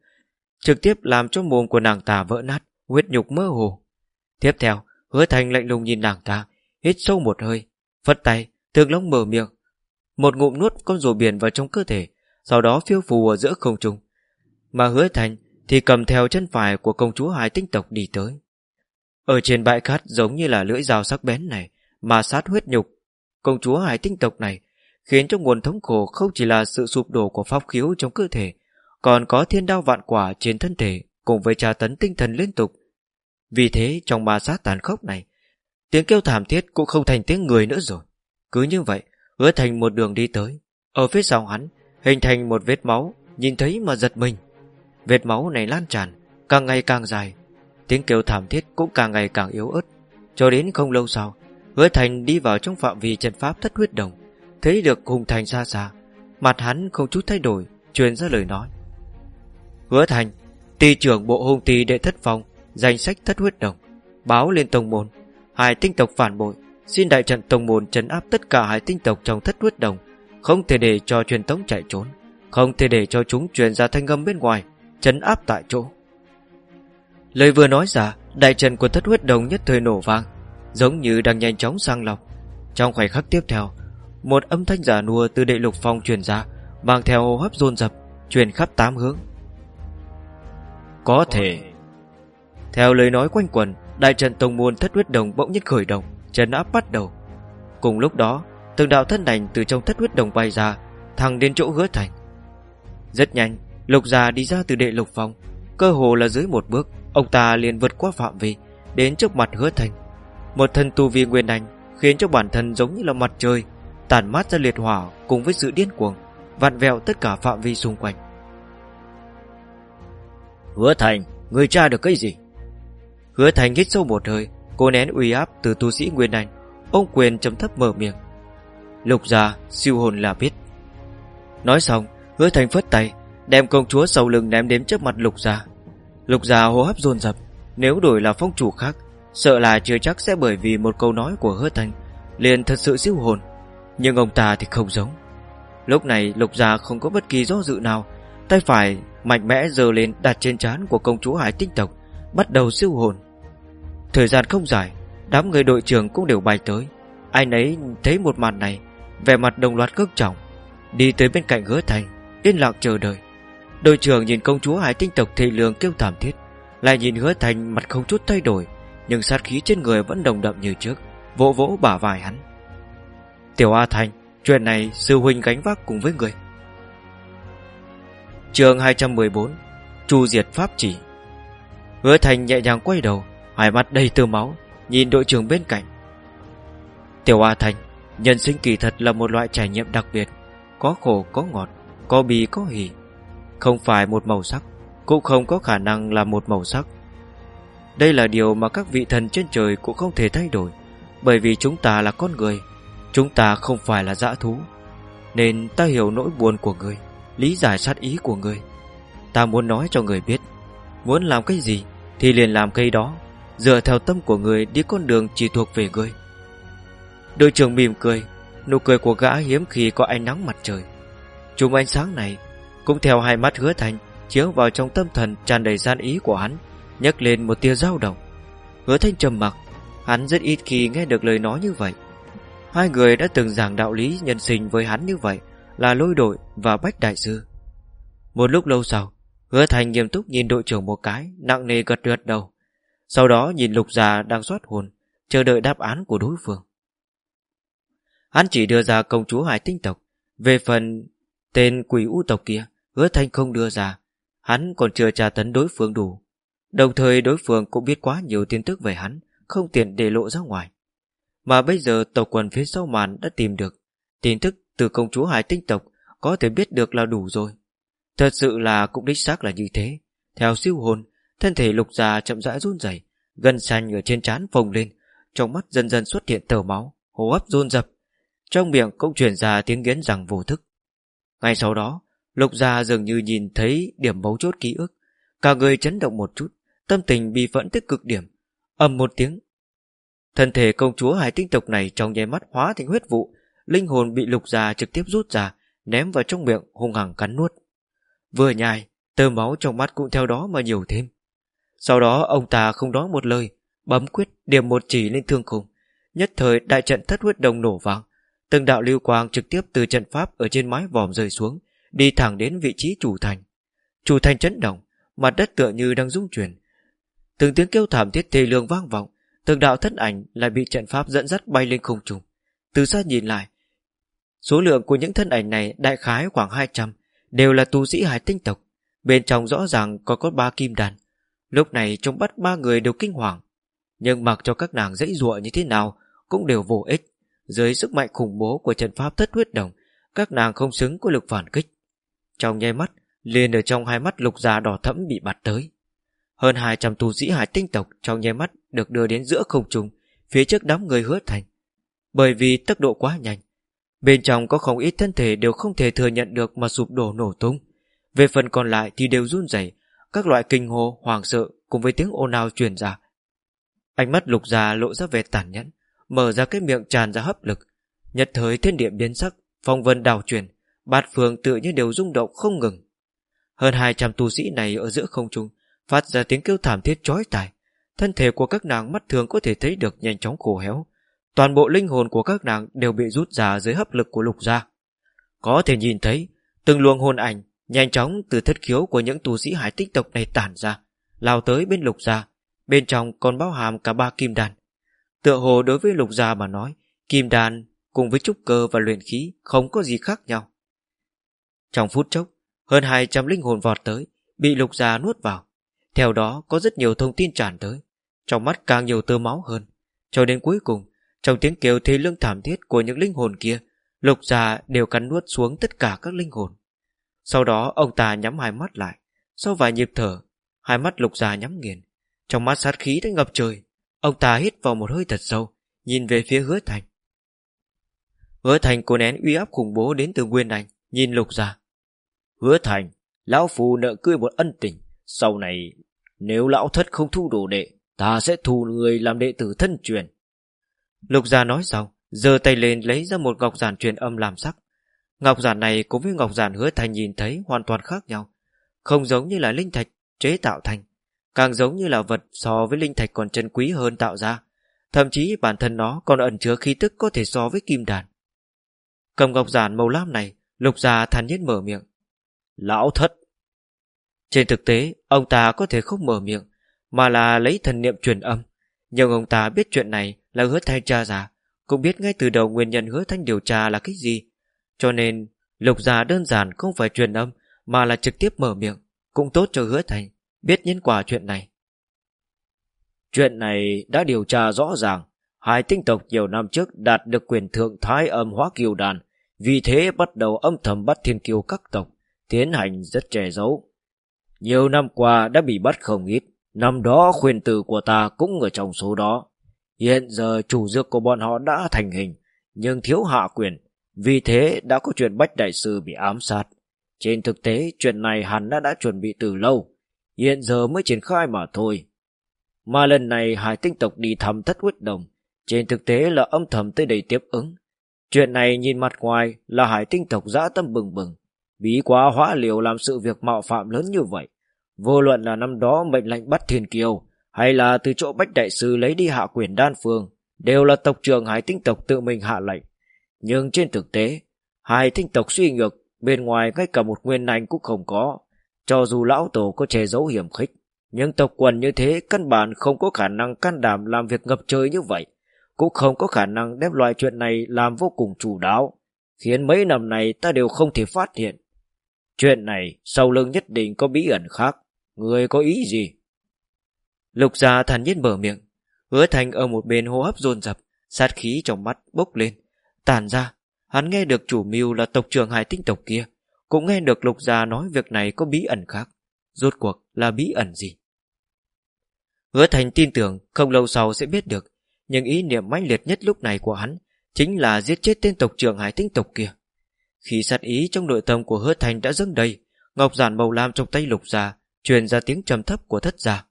trực tiếp làm cho mồm của nàng ta vỡ nát, huyết nhục mơ hồ. Tiếp theo, hứa thành lạnh lùng nhìn nàng ta, hít sâu một hơi, phất tay, thường lông mở miệng. Một ngụm nuốt con rùa biển vào trong cơ thể, sau đó phiêu phù ở giữa không trung. Mà hứa thành thì cầm theo chân phải của công chúa hải tinh tộc đi tới. Ở trên bãi cát giống như là lưỡi dao sắc bén này, mà sát huyết nhục. Công chúa hải tinh tộc này khiến cho nguồn thống khổ không chỉ là sự sụp đổ của pháp khiếu trong cơ thể, còn có thiên đao vạn quả trên thân thể cùng với tra tấn tinh thần liên tục. Vì thế trong ma sát tàn khốc này, tiếng kêu thảm thiết cũng không thành tiếng người nữa rồi. Cứ như vậy, hứa thành một đường đi tới. Ở phía sau hắn, hình thành một vết máu, nhìn thấy mà giật mình. Vết máu này lan tràn, càng ngày càng dài. Tiếng kêu thảm thiết cũng càng ngày càng yếu ớt. Cho đến không lâu sau, hứa thành đi vào trong phạm vi trận pháp thất huyết đồng, thấy được hùng thành xa xa. Mặt hắn không chút thay đổi, truyền ra lời nói. Hứa thành Ty trưởng bộ hung ty đệ thất phong Danh sách thất huyết đồng Báo lên tông môn hai tinh tộc phản bội Xin đại trận tông môn trấn áp tất cả hải tinh tộc trong thất huyết đồng, Không thể để cho truyền tống chạy trốn, Không thể để cho chúng truyền ra thanh âm bên ngoài, Trấn áp tại chỗ. Lời vừa nói ra, Đại trận của thất huyết đồng nhất thời nổ vang, Giống như đang nhanh chóng sang lọc. Trong khoảnh khắc tiếp theo, Một âm thanh giả nua từ đệ lục phong truyền ra, Mang theo hô hấp dồn dập Truyền khắp tám hướng. Có thể. Theo lời nói quanh quần Đại trận tông môn thất huyết đồng bỗng nhất khởi động. Trấn áp bắt đầu. Cùng lúc đó Từng đạo thân ảnh từ trong thất huyết đồng bay ra Thẳng đến chỗ hứa thành. Rất nhanh Lục già đi ra từ đệ lục phòng. Cơ hồ là dưới một bước Ông ta liền vượt qua phạm vi Đến trước mặt hứa thành. Một thân tu vi nguyên anh Khiến cho bản thân giống như là mặt trời Tản mát ra liệt hỏa cùng với sự điên cuồng Vặn vẹo tất cả phạm vi xung quanh. Hứa Thành, người tra được cái gì? Hứa Thành hít sâu một hơi, cô nén uy áp từ tu sĩ Nguyên Anh, ông quyền chấm thấp mở miệng. Lục gia, siêu hồn là biết. Nói xong, Hứa Thành phất tay, đem công chúa sau lưng ném đến trước mặt Lục gia. Lục gia hô hấp dồn dập, nếu đổi là phong chủ khác, sợ là chưa chắc sẽ bởi vì một câu nói của Hứa Thành liền thật sự siêu hồn, nhưng ông ta thì không giống. Lúc này Lục gia không có bất kỳ do dự nào, tay phải mạnh mẽ giơ lên đặt trên trán của công chúa hải tinh tộc bắt đầu siêu hồn thời gian không dài, đám người đội trưởng cũng đều bay tới. Ai nấy thấy một màn này, vẻ mặt đồng loạt cước trọng, đi tới bên cạnh hứa thành, yên lặng chờ đợi. Đội trưởng nhìn công chúa hải tinh tộc thị lương kêu thảm thiết, lại nhìn hứa thành mặt không chút thay đổi, nhưng sát khí trên người vẫn đồng đậm như trước, vỗ vỗ bả vai hắn. Tiểu a thành, chuyện này sư huynh gánh vác cùng với người. Chương 214 Chu diệt pháp chỉ. Hứa thành nhẹ nhàng quay đầu Hai mắt đầy tơ máu, Nhìn đội trưởng bên cạnh. Tiểu A Thành, Nhân sinh kỳ thật là một loại trải nghiệm đặc biệt. Có khổ, có ngọt, Có bì có hỉ. Không phải một màu sắc, Cũng không có khả năng là một màu sắc. Đây là điều mà các vị thần trên trời Cũng không thể thay đổi, Bởi vì chúng ta là con người, Chúng ta không phải là dã thú. Nên ta hiểu nỗi buồn của người, Lý giải sát ý của người. Ta muốn nói cho người biết, Muốn làm cái gì Thì liền làm cây đó. Dựa theo tâm của người đi con đường chỉ thuộc về người Đội trưởng mỉm cười, Nụ cười của gã hiếm khi có ánh nắng mặt trời. Chùm ánh sáng này Cũng theo hai mắt hứa thành, Chiếu vào trong tâm thần tràn đầy gian ý của hắn, nhấc lên một tia dao động. Hứa thanh trầm mặc, Hắn rất ít khi nghe được lời nói như vậy. Hai người đã từng giảng đạo lý nhân sinh với hắn như vậy, Là lôi đội và bách đại sư. Một lúc lâu sau, Hứa thành nghiêm túc nhìn đội trưởng một cái, Nặng nề gật gật đầu. Sau đó nhìn lục già đang xoát hồn, Chờ đợi đáp án của đối phương. Hắn chỉ đưa ra công chúa hải tinh tộc, Về phần tên quỷ u tộc kia, Hứa thanh không đưa ra. Hắn còn chưa tra tấn đối phương đủ. Đồng thời đối phương cũng biết quá nhiều tin tức về hắn, Không tiện để lộ ra ngoài. Mà bây giờ tộc quần phía sau màn đã tìm được. Tin tức từ công chúa hải tinh tộc Có thể biết được là đủ rồi. Thật sự là cũng đích xác là như thế. Theo siêu hồn Thân thể lục già chậm rãi run rẩy, Gân xanh ở trên trán phồng lên, Trong mắt dần dần xuất hiện tờ máu, Hô hấp run rập. Trong miệng cũng truyền ra tiếng nghiến rằng vô thức. Ngay sau đó, Lục già dường như nhìn thấy điểm mấu chốt ký ức. Cả người chấn động một chút, Tâm tình bị phẫn tích cực điểm. Ầm một tiếng. Thân thể công chúa hải tinh tộc này trong nháy mắt hóa thành huyết vụ, Linh hồn bị lục già trực tiếp rút ra, Ném vào trong miệng, hung hăng cắn nuốt. Vừa nhai, Tơ máu trong mắt cũng theo đó mà nhiều thêm. Sau đó ông ta không nói một lời, Bấm quyết điểm một chỉ lên thương khung. Nhất thời đại trận thất huyết đồng nổ vang. Từng đạo lưu quang trực tiếp từ trận pháp Ở trên mái vòm rơi xuống, Đi thẳng đến vị trí chủ thành. Chủ thành chấn động, Mặt đất tựa như đang rung chuyển. Từng tiếng kêu thảm thiết thê lương vang vọng, Từng đạo thân ảnh lại bị trận pháp dẫn dắt bay lên không trung. Từ xa nhìn lại, Số lượng của những thân ảnh này đại khái khoảng 200 Đều là tu sĩ hải tinh tộc. Bên trong rõ ràng có có ba kim đàn Lúc này trông bắt ba người đều kinh hoàng Nhưng mặc cho các nàng dãy ruộng như thế nào Cũng đều vô ích Dưới sức mạnh khủng bố của trận pháp thất huyết đồng Các nàng không xứng có lực phản kích Trong nháy mắt liền ở trong hai mắt lục già đỏ thẫm bị bạt tới hơn 200 tu sĩ hải tinh tộc trong nháy mắt được đưa đến giữa không trung, phía trước đám người hứa thành. Bởi vì tốc độ quá nhanh, bên trong có không ít thân thể đều không thể thừa nhận được mà sụp đổ nổ tung. Về phần còn lại thì đều run rẩy, các loại kinh hô, hoàng sợ cùng với tiếng ồn ào truyền ra. Ánh mắt lục già lộ ra vẻ tàn nhẫn, mở ra cái miệng tràn ra hấp lực. Nhật thời thiên địa biến sắc, phong vân đào truyền, bát phương tự như đều rung động không ngừng. Hơn 200 tu sĩ này ở giữa không trung phát ra tiếng kêu thảm thiết chói tai thân thể của các nàng mắt thường có thể thấy được nhanh chóng khổ héo toàn bộ linh hồn của các nàng đều bị rút ra dưới hấp lực của lục gia có thể nhìn thấy từng luồng hồn ảnh nhanh chóng từ thất khiếu của những tu sĩ hải tích tộc này tản ra, lao tới bên lục gia. Bên trong còn bao hàm cả ba kim đàn tựa hồ đối với lục gia mà nói, kim đàn cùng với trúc cơ và luyện khí không có gì khác nhau. Trong phút chốc, hơn 200 linh hồn vọt tới, bị lục gia nuốt vào. Theo đó, có rất nhiều thông tin tràn tới. Trong mắt càng nhiều tơ máu hơn. Cho đến cuối cùng, Trong tiếng kêu thê lương thảm thiết của những linh hồn kia, Lục gia đều cắn nuốt xuống tất cả các linh hồn. Sau đó ông ta nhắm hai mắt lại. Sau vài nhịp thở Hai mắt lục già nhắm nghiền. Trong mắt sát khí đã ngập trời Ông ta hít vào một hơi thật sâu Nhìn về phía hứa thành. Hứa thành cố nén uy áp khủng bố đến từ Nguyên Anh Nhìn lục già Hứa thành Lão phù nợ cười một ân tình. Sau này nếu lão thất không thu đồ đệ, ta sẽ thu người làm đệ tử thân truyền. Lục gia nói xong, giơ tay lên lấy ra một ngọc giản truyền âm làm sắc. Ngọc giản này cũng với ngọc giản hứa thành nhìn thấy hoàn toàn khác nhau. Không giống như là linh thạch chế tạo thành, càng giống như là vật so với linh thạch còn chân quý hơn tạo ra. Thậm chí bản thân nó còn ẩn chứa khí tức có thể so với kim đàn. Cầm ngọc giản màu lam này, lục già thản nhiên mở miệng. Lão thất, trên thực tế, ông ta có thể không mở miệng, mà là lấy thần niệm truyền âm. Nhưng ông ta biết chuyện này là hứa thanh tra ra, cũng biết ngay từ đầu nguyên nhân hứa thanh điều tra là cái gì. Cho nên, lục già đơn giản không phải truyền âm, mà là trực tiếp mở miệng, cũng tốt cho hứa thành biết nhân quả chuyện này. Chuyện này đã điều tra rõ ràng, Hai tinh tộc nhiều năm trước đạt được quyền thượng thái âm hóa kiều đàn, vì thế bắt đầu âm thầm bắt thiên kiêu các tộc, tiến hành rất che giấu. Nhiều năm qua đã bị bắt không ít, năm đó khuyên tử của ta cũng ở trong số đó. Hiện giờ chủ dược của bọn họ đã thành hình, nhưng thiếu hạ quyền, vì thế đã có chuyện Bách Đại Sư bị ám sát. Trên thực tế, chuyện này hắn đã đã chuẩn bị từ lâu, hiện giờ mới triển khai mà thôi. Mà lần này hải tinh tộc đi thăm thất huyết đồng, trên thực tế là âm thầm tới đây tiếp ứng. Chuyện này nhìn mặt ngoài là hải tinh tộc dã tâm bừng bừng, bí quá hóa liều làm sự việc mạo phạm lớn như vậy. Vô luận là năm đó mệnh lệnh bắt thiên kiều, hay là từ chỗ bách đại sư lấy đi hạ quyền đan phương, đều là tộc trưởng hải tinh tộc tự mình hạ lệnh. Nhưng trên thực tế, hai tinh tộc suy ngược, bên ngoài ngay cả một nguyên anh cũng không có. Cho dù lão tổ có che giấu hiểm khích, nhưng tộc quần như thế căn bản không có khả năng can đảm làm việc ngập trời như vậy, cũng không có khả năng đem loại chuyện này làm vô cùng chủ đáo, khiến mấy năm này ta đều không thể phát hiện. Chuyện này sau lưng nhất định có bí ẩn khác, người có ý gì? Lục gia thản nhiên mở miệng, hứa thành ở một bên hô hấp dồn dập, sát khí trong mắt bốc lên, tàn ra. Hắn nghe được chủ mưu là tộc trưởng hải tinh tộc kia, cũng nghe được lục gia nói việc này có bí ẩn khác. Rốt cuộc là bí ẩn gì? Hứa thành tin tưởng không lâu sau sẽ biết được, nhưng ý niệm mãnh liệt nhất lúc này của hắn chính là giết chết tên tộc trưởng hải tinh tộc kia. Khi sát ý trong nội tâm của hứa thành đã dâng đầy, ngọc giản màu lam trong tay lục gia truyền ra tiếng trầm thấp của thất gia.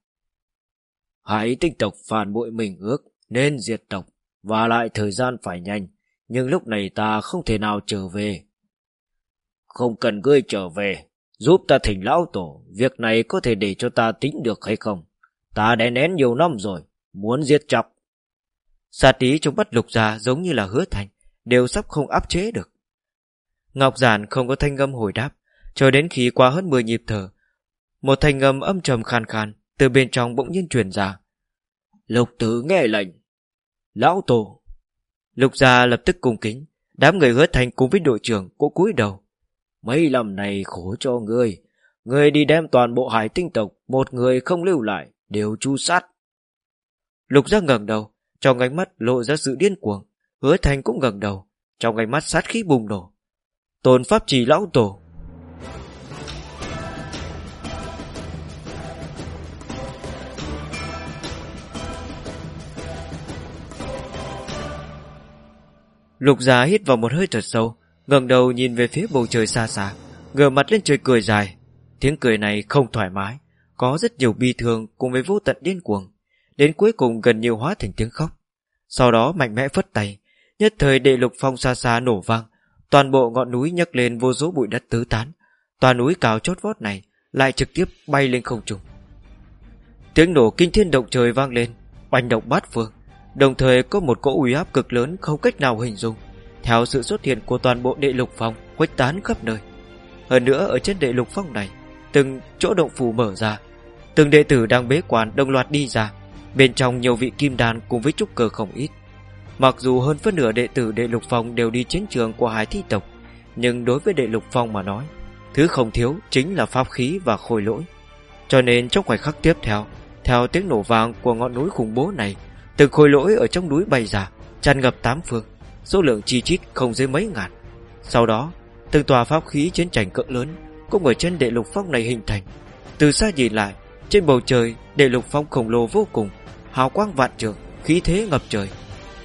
Hải tinh tộc phản bội mình ước nên diệt tộc và lại thời gian phải nhanh, nhưng lúc này ta không thể nào trở về. Không cần ngươi trở về, giúp ta thỉnh lão tổ, việc này có thể để cho ta tính được hay không? Ta đã nén nhiều năm rồi, muốn giết chọc. xa tí trong bắt lục già giống như là hứa thành, đều sắp không áp chế được. Ngọc Giản không có thanh âm hồi đáp, cho đến khi qua hơn 10 nhịp thở. Một thanh âm âm trầm khan khan từ bên trong bỗng nhiên truyền ra. Lục tử nghe lệnh. Lão tổ. Lục gia lập tức cung kính, đám người hứa thành cùng với đội trưởng cũng cúi đầu. Mấy năm này khổ cho ngươi, ngươi đi đem toàn bộ hải tinh tộc, một người không lưu lại, đều chu sát. Lục gia ngẩng đầu, trong ánh mắt lộ ra sự điên cuồng, hứa thành cũng ngẩng đầu, trong ánh mắt sát khí bùng nổ. Tôn pháp trì lão tổ. Lục gia hít vào một hơi thật sâu, ngẩng đầu nhìn về phía bầu trời xa xa, ngửa mặt lên trời cười dài. Tiếng cười này không thoải mái, có rất nhiều bi thương cùng với vô tận điên cuồng, đến cuối cùng gần như hóa thành tiếng khóc. Sau đó mạnh mẽ phất tay, nhất thời đệ lục phong xa xa nổ vang, toàn bộ ngọn núi nhấc lên vô số bụi đất tứ tán, toàn núi cao chót vót này lại trực tiếp bay lên không trung. Tiếng nổ kinh thiên động trời vang lên, oanh động bát phương, đồng thời có một cỗ uy áp cực lớn không cách nào hình dung, theo sự xuất hiện của toàn bộ đệ lục phong khuếch tán khắp nơi. Hơn nữa ở trên đệ lục phong này, từng chỗ động phủ mở ra, từng đệ tử đang bế quan đồng loạt đi ra, bên trong nhiều vị kim đan cùng với trúc cơ không ít. Mặc dù hơn phân nửa đệ tử đệ lục phong đều đi chiến trường của hải thi tộc, nhưng đối với đệ lục phong mà nói, thứ không thiếu chính là pháp khí và khôi lỗi. Cho nên trong khoảnh khắc tiếp theo, theo tiếng nổ vàng của ngọn núi khủng bố này, từng khôi lỗi ở trong núi bay ra, tràn ngập tám phương, số lượng chi chít không dưới mấy ngàn. Sau đó, từng tòa pháp khí chiến tranh cỡ lớn cũng ở trên đệ lục phong này hình thành. Từ xa nhìn lại, trên bầu trời đệ lục phong khổng lồ vô cùng, hào quang vạn trường, khí thế ngập trời.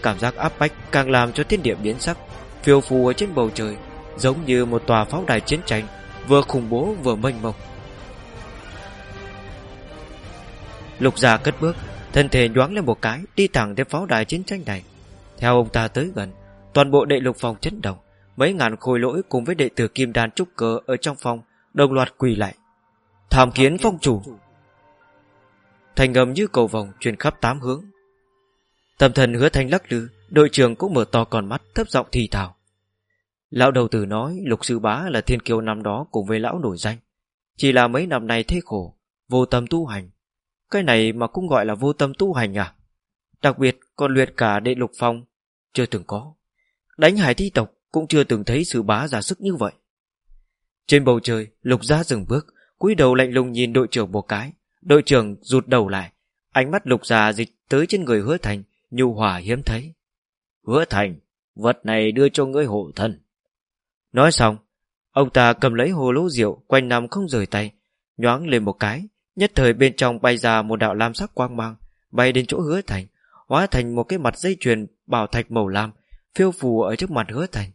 Cảm giác áp bách càng làm cho thiên địa biến sắc, phiêu phù ở trên bầu trời, giống như một tòa pháo đài chiến tranh, vừa khủng bố vừa mênh mông. Lục già cất bước, thân thể nhoáng lên một cái, đi thẳng đến pháo đài chiến tranh này. Theo ông ta tới gần, toàn bộ đệ lục phòng chấn động, mấy ngàn khôi lỗi cùng với đệ tử kim đan trúc cơ ở trong phòng đồng loạt quỳ lại. Tham kiến phong chủ. Thành ngầm như cầu vòng truyền khắp tám hướng. Tâm thần hứa thanh lắc lư, đội trưởng cũng mở to con mắt thấp giọng thì thào. Lão đầu tử nói lục sư bá là thiên kiêu năm đó cùng với lão nổi danh. Chỉ là mấy năm nay thế khổ, vô tâm tu hành. Cái này mà cũng gọi là vô tâm tu hành à? Đặc biệt còn luyện cả đệ lục phong, chưa từng có. Đánh hải thi tộc cũng chưa từng thấy sư bá giả sức như vậy. Trên bầu trời, lục gia dừng bước, cúi đầu lạnh lùng nhìn đội trưởng một cái. Đội trưởng rụt đầu lại, ánh mắt lục gia dịch tới trên người hứa thành, nhu hòa hiếm thấy. Hứa thành, vật này đưa cho ngươi hộ thân. Nói xong, ông ta cầm lấy hồ lô rượu quanh nằm không rời tay, nhoáng lên một cái, nhất thời bên trong bay ra một đạo lam sắc quang mang, bay đến chỗ hứa thành, hóa thành một cái mặt dây chuyền bảo thạch màu lam, phiêu phù ở trước mặt hứa thành.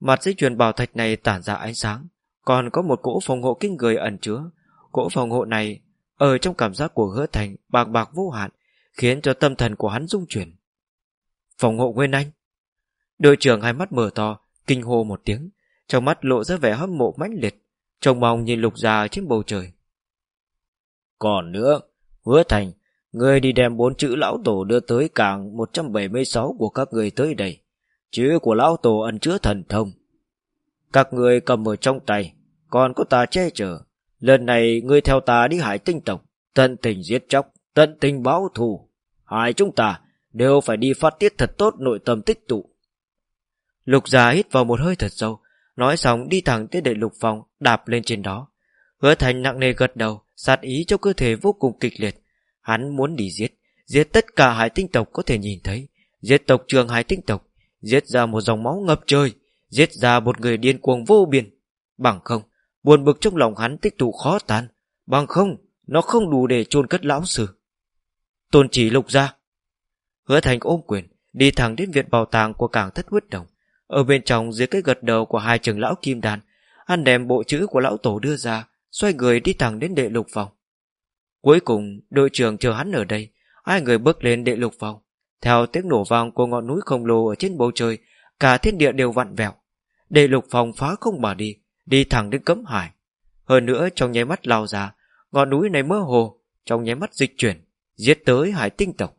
Mặt dây chuyền bảo thạch này tản ra ánh sáng, còn có một cỗ phòng hộ kinh người ẩn chứa. Cỗ phòng hộ này, ở trong cảm giác của hứa thành bạc bạc vô hạn, khiến cho tâm thần của hắn rung chuyển. Phòng hộ Nguyên Anh Đội trưởng hai mắt mở to, kinh hô một tiếng, trong mắt lộ ra vẻ hâm mộ mãnh liệt, trông mong nhìn lục già trên bầu trời. Còn nữa, hứa thành, người đi đem bốn chữ lão tổ đưa tới cảng 176 của các người tới đây. Chữ của lão tổ ẩn chứa thần thông. Các người cầm ở trong tay, còn có ta che chở. Lần này ngươi theo ta đi hải tinh tộc, tận tình giết chóc, tận tình báo thù. Hai chúng ta đều phải đi phát tiết thật tốt nội tâm tích tụ. Lục già hít vào một hơi thật sâu, nói xong đi thẳng tới đệ lục phòng, đạp lên trên đó. Hứa thành nặng nề gật đầu, sát ý trong cơ thể vô cùng kịch liệt. Hắn muốn đi giết, giết tất cả hải tinh tộc có thể nhìn thấy, giết tộc trường hải tinh tộc, giết ra một dòng máu ngập trời, giết ra một người điên cuồng vô biên. Bằng không, buồn bực trong lòng hắn tích tụ khó tan, bằng không, nó không đủ để chôn cất lão sư. Tôn chỉ lục ra. Hứa thành ôm quyền, đi thẳng đến viện bảo tàng của cảng thất huyết đồng. Ở bên trong dưới cái gật đầu của hai trường lão kim đàn, hắn đem bộ chữ của lão tổ đưa ra, xoay người đi thẳng đến đệ lục phòng. Cuối cùng, đội trưởng chờ hắn ở đây, hai người bước lên đệ lục phòng. Theo tiếng nổ vang của ngọn núi khổng lồ ở trên bầu trời, cả thiên địa đều vặn vẹo. Đệ lục phòng phá không mà đi, đi thẳng đến cấm hải. Hơn nữa trong nháy mắt lao ra, ngọn núi này mơ hồ, trong nháy mắt dịch chuyển, giết tới hải tinh tộc.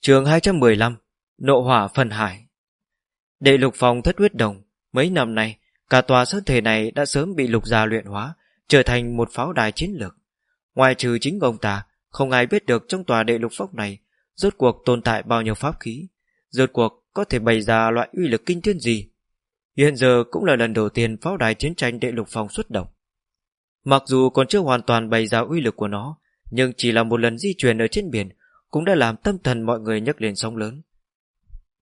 Trường 215 Nộ hỏa phần hải Đệ lục phòng thất huyết đồng Mấy năm nay Cả tòa sơn thể này đã sớm bị lục gia luyện hóa, Trở thành một pháo đài chiến lược Ngoài trừ chính ông ta, Không ai biết được trong tòa đệ lục phốc này, Rốt cuộc tồn tại bao nhiêu pháp khí, Rốt cuộc có thể bày ra loại uy lực kinh thiên gì Hiện giờ cũng là lần đầu tiên pháo đài chiến tranh đệ lục phòng xuất động Mặc dù còn chưa hoàn toàn bày ra uy lực của nó, Nhưng chỉ là một lần di chuyển ở trên biển Cũng đã làm tâm thần mọi người nhấc lên sóng lớn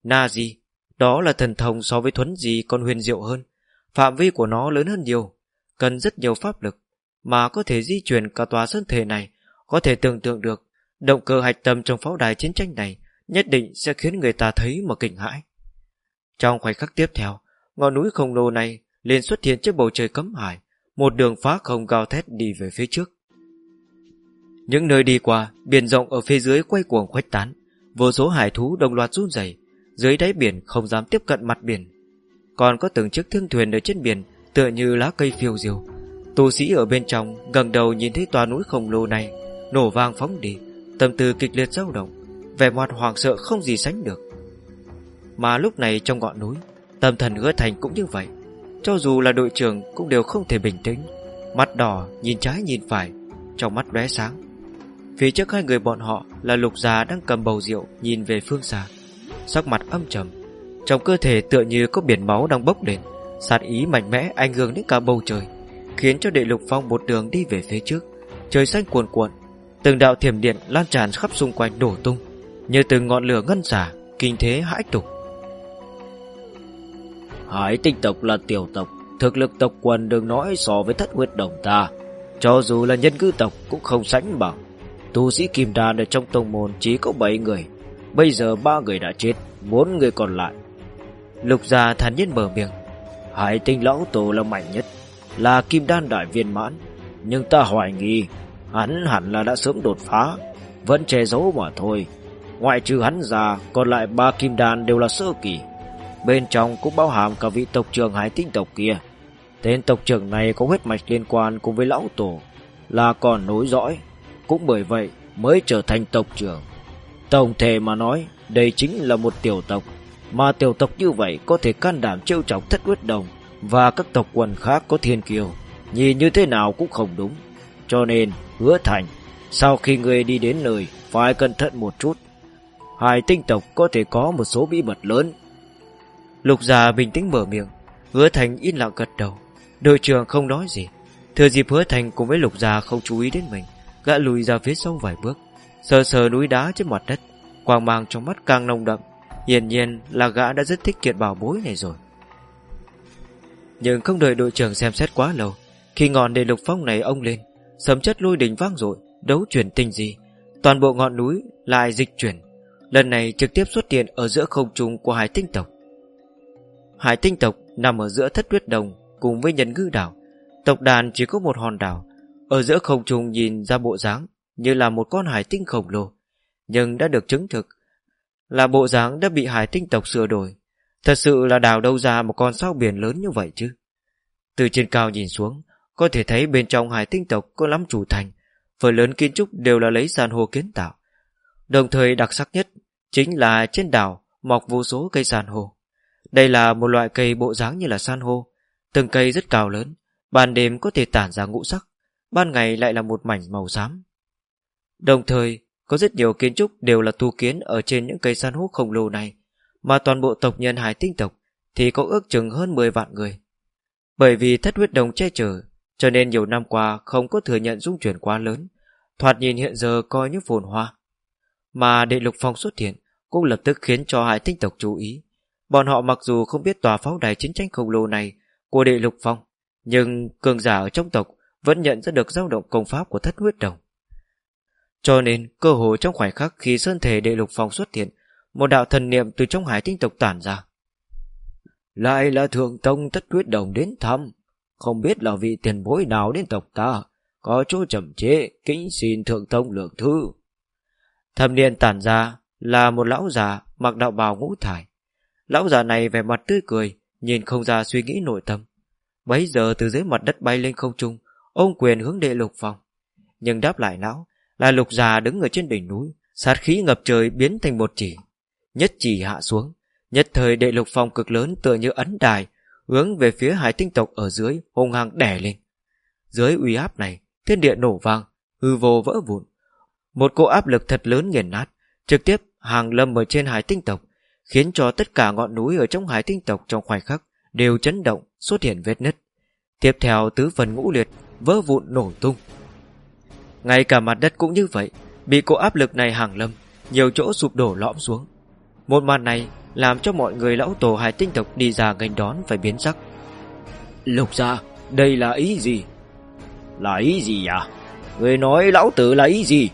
Na gì? Đó là thần thông so với thuấn gì còn huyền diệu hơn. Phạm vi của nó lớn hơn nhiều, cần rất nhiều pháp lực, mà có thể di chuyển cả tòa sơn thể này, có thể tưởng tượng được, động cơ hạch tâm trong pháo đài chiến tranh này nhất định sẽ khiến người ta thấy mà kinh hãi. Trong khoảnh khắc tiếp theo, ngọn núi khổng lồ này liền xuất hiện trước bầu trời cấm hải, một đường phá không cao thét đi về phía trước. Những nơi đi qua, biển rộng ở phía dưới quay cuồng khuếch tán, vô số hải thú đồng loạt run rẩy, dưới đáy biển không dám tiếp cận mặt biển. Còn có từng chiếc thương thuyền ở trên biển tựa như lá cây phiêu diêu. Tu sĩ ở bên trong gần đầu nhìn thấy tòa núi khổng lồ này nổ vang phóng đi, tâm tư kịch liệt dao động, vẻ mặt hoảng sợ không gì sánh được. Mà lúc này trong ngọn núi, tâm thần hứa thành cũng như vậy. Cho dù là đội trưởng cũng đều không thể bình tĩnh, mắt đỏ nhìn trái nhìn phải, trong mắt lóe sáng. Phía trước hai người bọn họ là lục già đang cầm bầu rượu nhìn về phương xa sắc mặt âm trầm trong cơ thể tựa như có biển máu đang bốc lên, sát ý mạnh mẽ ảnh hưởng đến cả bầu trời, khiến cho đệ lục phong một đường đi về phía trước. Trời xanh cuồn cuộn, từng đạo thiểm điện lan tràn khắp xung quanh đổ tung, như từng ngọn lửa ngân xả, kinh thế hãi tục. Hải tinh tộc là tiểu tộc, thực lực tộc quần đừng nói so với thất huyết đồng ta. Cho dù là nhân cư tộc cũng không sánh bằng. Tu sĩ kim đan ở trong tông môn chỉ có 7 người, Bây giờ ba người đã chết, Bốn người còn lại Lục gia thản nhiên mở miệng. Hải tinh lão tổ là mạnh nhất Là kim đan đại viên mãn. Nhưng ta hoài nghi Hắn hẳn là đã sớm đột phá Vẫn che giấu mà thôi. Ngoại trừ hắn ra Còn lại ba kim đan đều là sơ kỳ. Bên trong cũng bao hàm cả vị tộc trưởng hải tinh tộc kia. Tên tộc trưởng này có huyết mạch liên quan cùng với lão tổ Là còn nối dõi Cũng bởi vậy mới trở thành tộc trưởng. Tổng thể mà nói, đây chính là một tiểu tộc, mà tiểu tộc như vậy có thể can đảm trêu chọc thất huyết đồng và các tộc quần khác có thiên kiều, nhìn như thế nào cũng không đúng. Cho nên, hứa thành, sau khi người đi đến nơi, phải cẩn thận một chút. Hai tinh tộc có thể có một số bí mật lớn. Lục già bình tĩnh mở miệng, hứa thành yên lặng gật đầu. Đội trưởng không nói gì. Thừa dịp hứa thành cùng với lục già không chú ý đến mình, gã lùi ra phía sau vài bước Sờ sờ núi đá trên mặt đất Quang mang trong mắt càng nồng đậm Hiển nhiên là gã đã rất thích kiện bảo bối này rồi. Nhưng không đợi đội trưởng xem xét quá lâu, Khi ngọn đề lục phong này ông lên, Sấm chất lôi đỉnh vang dội, Đấu chuyển tinh gì Toàn bộ ngọn núi lại dịch chuyển. Lần này trực tiếp xuất hiện ở giữa không trung của hải tinh tộc. Hải tinh tộc nằm ở giữa thất huyết đồng Cùng với nhân ngư đảo. Tộc đàn chỉ có một hòn đảo. Ở giữa không trung nhìn ra bộ dáng Như là một con hải tinh khổng lồ, Nhưng đã được chứng thực là bộ dáng đã bị hải tinh tộc sửa đổi. Thật sự là đào đâu ra một con sao biển lớn như vậy chứ? Từ trên cao nhìn xuống, Có thể thấy bên trong hải tinh tộc có lắm chủ thành, Phần lớn kiến trúc đều là lấy san hô kiến tạo. Đồng thời đặc sắc nhất Chính là trên đảo mọc vô số cây san hô. Đây là một loại cây bộ dáng như là san hô Từng cây rất cao lớn, Ban đêm có thể tản ra ngũ sắc, Ban ngày lại là một mảnh màu xám. Đồng thời có rất nhiều kiến trúc đều là tu kiến Ở trên những cây san hô khổng lồ này, Mà toàn bộ tộc nhân hải tinh tộc Thì có ước chừng hơn 10 vạn người. Bởi vì thất huyết đồng che chở, Cho nên nhiều năm qua không có thừa nhận dung chuyển quá lớn, Thoạt nhìn hiện giờ coi như phồn hoa. Mà đệ lục phong xuất hiện Cũng lập tức khiến cho hải tinh tộc chú ý. Bọn họ mặc dù không biết tòa pháo đài chiến tranh khổng lồ này Của đệ lục phong, Nhưng cường giả ở trong tộc Vẫn nhận ra được dao động công pháp của thất huyết đồng. Cho nên cơ hội trong khoảnh khắc Khi sơn thể đệ lục phong xuất hiện Một đạo thần niệm từ trong hải tinh tộc tản ra Lại là thượng tông tất quyết đồng đến thăm Không biết là vị tiền bối nào đến tộc ta có chỗ chậm chế, kính xin thượng tông lượng thư. Thâm niên tản ra là một lão già mặc đạo bào ngũ thải. Lão già này vẻ mặt tươi cười, nhìn không ra suy nghĩ nội tâm. Bấy giờ từ dưới mặt đất bay lên không trung, ông quyền hướng đệ lục phòng, Nhưng đáp lại lão là lục già đứng ở trên đỉnh núi, sát khí ngập trời biến thành một chỉ. Nhất chỉ hạ xuống, nhất thời đệ lục phong cực lớn tựa như ấn đài, hướng về phía hải tinh tộc ở dưới hung hăng đẻ lên. Dưới uy áp này, thiên địa nổ vang, hư vô vỡ vụn. Một cỗ áp lực thật lớn nghiền nát, trực tiếp hàng lâm ở trên hải tinh tộc, khiến cho tất cả ngọn núi ở trong hải tinh tộc trong khoảnh khắc đều chấn động, xuất hiện vết nứt. Tiếp theo tứ phần ngũ liệt, vỡ vụn nổ tung. Ngay cả mặt đất cũng như vậy, bị cỗ áp lực này hàng lâm, nhiều chỗ sụp đổ lõm xuống. Một màn này làm cho mọi người lão tổ hải tinh tộc đi ra ngành đón phải biến sắc. Lục ra, đây là ý gì? Là ý gì à? Người nói lão tử là ý gì?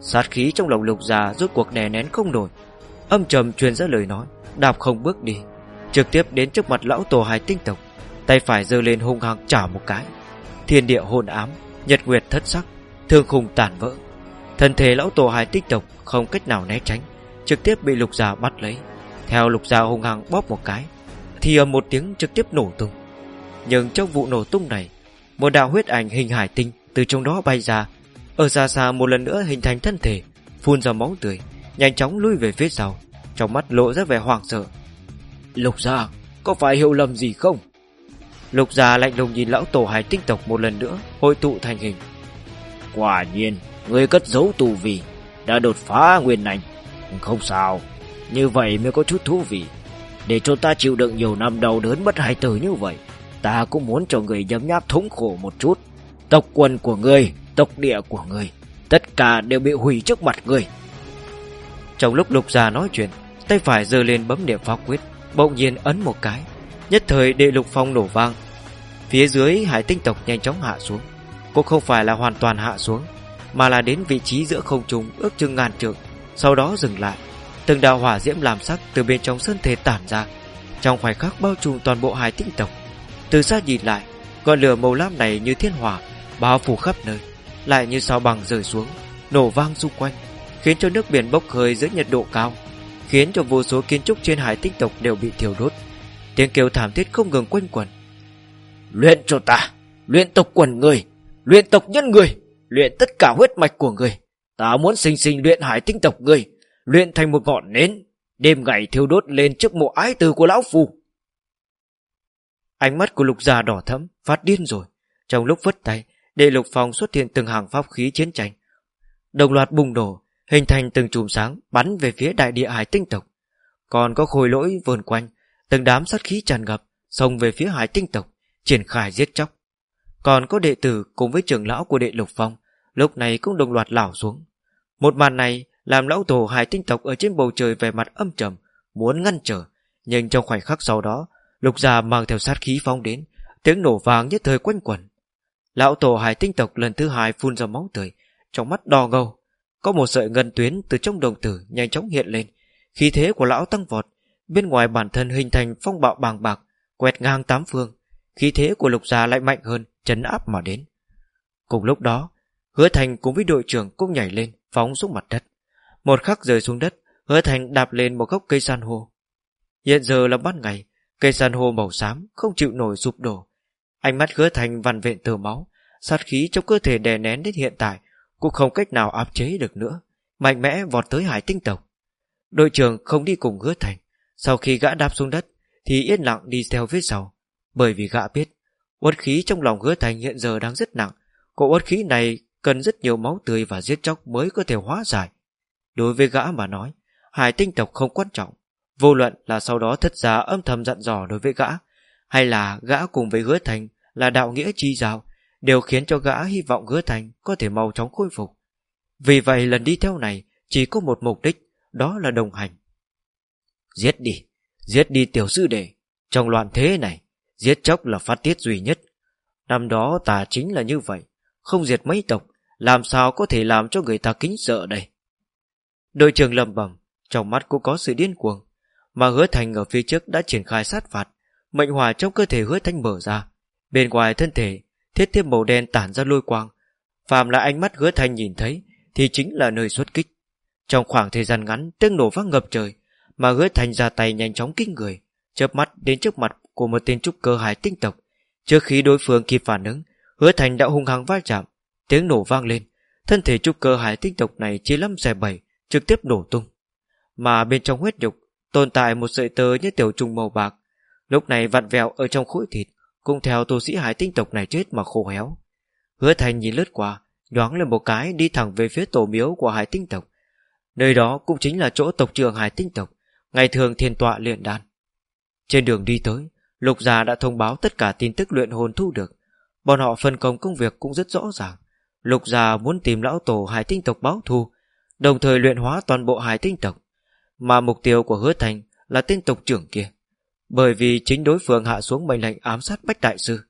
Sát khí trong lòng lục già rốt cuộc đè nén không nổi. Âm trầm truyền ra lời nói, đạp không bước đi, trực tiếp đến trước mặt lão tổ hai tinh tộc, tay phải giơ lên hung hăng trả một cái. Thiên địa hồn ám, nhật nguyệt thất sắc, thương khung tàn vỡ. Thân thể lão tổ hai tinh tộc không cách nào né tránh, trực tiếp bị lục già bắt lấy. Theo lục già hung hăng bóp một cái, thì ầm một tiếng trực tiếp nổ tung. Nhưng trong vụ nổ tung này, một đạo huyết ảnh hình hải tinh từ trong đó bay ra ở xa xa một lần nữa hình thành thân thể phun ra máu tươi nhanh chóng lui về phía sau trong mắt lộ ra vẻ hoảng sợ lục gia có phải hiểu lầm gì không lục gia lạnh lùng nhìn lão tổ hải tinh tộc một lần nữa hội tụ thành hình quả nhiên người cất giấu tù vì đã đột phá nguyên ảnh không sao như vậy mới có chút thú vị để cho ta chịu đựng nhiều năm đau đớn bất hại tử như vậy ta cũng muốn cho người nhấm nháp thống khổ một chút. Tộc quần của người, tộc địa của người, tất cả đều bị hủy trước mặt người. Trong lúc lục già nói chuyện, tay phải giơ lên bấm niệm pháp quyết, bỗng nhiên ấn một cái. Nhất thời đệ lục phong nổ vang. Phía dưới hải tinh tộc nhanh chóng hạ xuống. Cũng không phải là hoàn toàn hạ xuống, mà là đến vị trí giữa không trung ước chừng ngàn trượng, sau đó dừng lại. Từng đạo hỏa diễm làm sắc từ bên trong sơn thể tản ra, trong khoảnh khắc bao trùm toàn bộ hải tinh tộc. Từ xa nhìn lại Ngọn lửa màu lam này như thiên hỏa Bao phủ khắp nơi Lại như sao bằng rơi xuống Nổ vang xung quanh Khiến cho nước biển bốc hơi giữa nhiệt độ cao Khiến cho vô số kiến trúc trên hải tinh tộc đều bị thiêu đốt. Tiếng kêu thảm thiết không ngừng quanh quẩn. Luyện cho ta Luyện tộc quần người. Luyện tộc nhân người Luyện tất cả huyết mạch của người Ta muốn sinh sinh luyện hải tinh tộc người Luyện thành một ngọn nến Đêm ngày thiêu đốt lên trước mộ ái từ của lão phù Ánh mắt của lục già đỏ thẫm, phát điên rồi. Trong lúc vứt tay, đệ lục phòng xuất hiện từng hàng pháp khí chiến tranh. Đồng loạt bùng nổ, hình thành từng chùm sáng bắn về phía đại địa hải tinh tộc. Còn có khối lỗi vườn quanh, từng đám sát khí tràn ngập, xông về phía hải tinh tộc, triển khai giết chóc. Còn có đệ tử cùng với trưởng lão của đệ lục phong, lúc này cũng đồng loạt lảo xuống. Một màn này làm lão tổ hải tinh tộc ở trên bầu trời về mặt âm trầm, muốn ngăn trở. Nhưng trong khoảnh khắc sau đó, lục già mang theo sát khí phong đến, tiếng nổ vàng nhất thời quanh quẩn. Lão tổ hải tinh tộc lần thứ hai phun ra máu tươi, trong mắt đỏ ngầu. Có một sợi ngân tuyến từ trong đồng tử nhanh chóng hiện lên, khí thế của lão tăng vọt, bên ngoài bản thân hình thành phong bạo bàng bạc, quẹt ngang tám phương, khí thế của lục già lại mạnh hơn, chấn áp mà đến. Cùng lúc đó, hứa thành cùng với đội trưởng cũng nhảy lên, phóng xuống mặt đất. Một khắc rơi xuống đất, hứa thành đạp lên một gốc cây san hô. Hiện giờ là ban ngày, cây san hô màu xám không chịu nổi sụp đổ. Ánh mắt hứa thành vằn vện tờ máu, sát khí trong cơ thể đè nén đến hiện tại cũng không cách nào áp chế được nữa, mạnh mẽ vọt tới hải tinh tộc. Đội trưởng không đi cùng hứa thành, sau khi gã đạp xuống đất thì yên lặng đi theo phía sau, bởi vì gã biết uất khí trong lòng hứa thành hiện giờ đang rất nặng, cỗ uất khí này cần rất nhiều máu tươi và giết chóc mới có thể hóa giải. Đối với gã mà nói, hải tinh tộc không quan trọng, vô luận là sau đó thất giá âm thầm dặn dò đối với gã, hay là gã cùng với hứa thành là đạo nghĩa chi giao, đều khiến cho gã hy vọng hứa thành có thể mau chóng khôi phục. Vì vậy lần đi theo này chỉ có một mục đích, đó là đồng hành. Giết đi, giết đi tiểu sư đệ, trong loạn thế này, giết chóc là phát tiết duy nhất. Năm đó ta chính là như vậy, không diệt mấy tộc, làm sao có thể làm cho người ta kính sợ đây. Đội trưởng lầm bẩm trong mắt cũng có sự điên cuồng, mà hứa thành ở phía trước đã triển khai sát phạt, mệnh hỏa trong cơ thể hứa thanh mở ra. Bên ngoài thân thể, thiết thiếp màu đen tản ra lôi quang. Phàm là ánh mắt hứa thanh nhìn thấy, thì chính là nơi xuất kích. Trong khoảng thời gian ngắn, tiếng nổ vang ngập trời, mà hứa thành ra tay nhanh chóng kinh người, chớp mắt đến trước mặt của một tên trúc cơ hải tinh tộc. Trước khi đối phương kịp phản ứng, hứa thành đã hung hăng va chạm, tiếng nổ vang lên, thân thể trúc cơ hải tinh tộc này chia lăm xẻ bảy, trực tiếp nổ tung. Mà bên trong huyết nhục tồn tại một sợi tơ như tiểu trùng màu bạc, lúc này vặn vẹo ở trong khối thịt, cũng theo tu sĩ hải tinh tộc này chết mà khô héo. Hứa thành nhìn lướt qua, nhoáng lên một cái đi thẳng về phía tổ miếu của hải tinh tộc. Nơi đó cũng chính là chỗ tộc trường hải tinh tộc, ngày thường thiên tọa luyện đan. Trên đường đi tới, lục già đã thông báo tất cả tin tức luyện hồn thu được. Bọn họ phân công công việc cũng rất rõ ràng. Lục già muốn tìm lão tổ hải tinh tộc báo thù, đồng thời luyện hóa toàn bộ hải tinh tộc. Mà mục tiêu của hứa thành là tên tộc trưởng kia. Bởi vì chính đối phương hạ xuống mệnh lệnh ám sát Bách Đại Sư.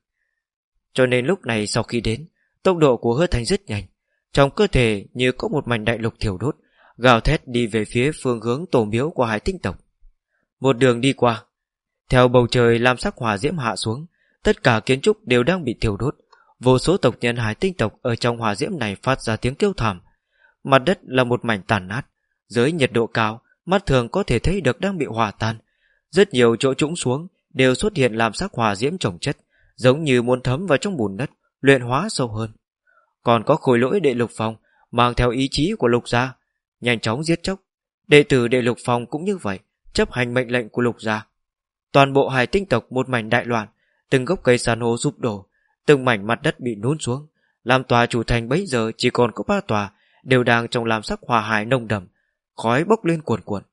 Cho nên lúc này sau khi đến, tốc độ của hứa thành rất nhanh. Trong cơ thể như có một mảnh đại lục thiểu đốt, gào thét đi về phía phương hướng tổ miếu của hải tinh tộc. Một đường đi qua, theo bầu trời làm sắc hỏa diễm hạ xuống, tất cả kiến trúc đều đang bị thiêu đốt. Vô số tộc nhân hải tinh tộc ở trong hỏa diễm này phát ra tiếng kêu thảm. Mặt đất là một mảnh tàn nát, dưới nhiệt độ cao, mắt thường có thể thấy được đang bị hòa tan. Rất nhiều chỗ trũng xuống đều xuất hiện làm sắc hỏa diễm trồng chất, giống như muốn thấm vào trong bùn đất, luyện hóa sâu hơn. Còn có khối lỗi đệ lục phòng, mang theo ý chí của lục gia, nhanh chóng giết chóc. Đệ tử đệ lục phòng cũng như vậy, chấp hành mệnh lệnh của lục gia. Toàn bộ hải tinh tộc một mảnh đại loạn, từng gốc cây san hô sụp đổ, từng mảnh mặt đất bị nún xuống. Làm tòa chủ thành bấy giờ chỉ còn có ba tòa, đều đang trong làm sắc hòa hải nồng đầm, khói bốc lên cuồn cuộn.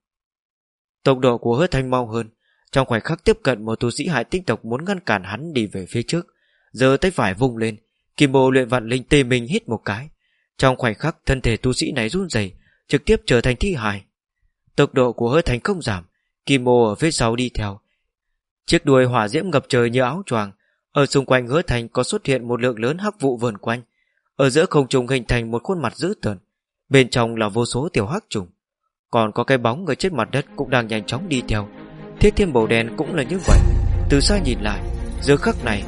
Tốc độ của hứa thanh mau hơn, trong khoảnh khắc tiếp cận một tu sĩ hải tinh tộc muốn ngăn cản hắn đi về phía trước, giờ tay phải vung lên, kim bộ luyện vạn linh tê mình hít một cái. Trong khoảnh khắc thân thể tu sĩ này run rẩy, trực tiếp trở thành thi hài. Tốc độ của hứa thanh không giảm, kim bộ ở phía sau đi theo, Chiếc đuôi hỏa diễm ngập trời như áo choàng. Ở xung quanh hứa thành có xuất hiện một lượng lớn hắc vụ vờn quanh. Ở giữa không trung hình thành một khuôn mặt dữ tợn. Bên trong là vô số tiểu hắc trùng. Còn có cái bóng người trên mặt đất cũng đang nhanh chóng đi theo. Thiết thiên bầu đen cũng là như vậy. Từ xa nhìn lại, Giờ khắc này,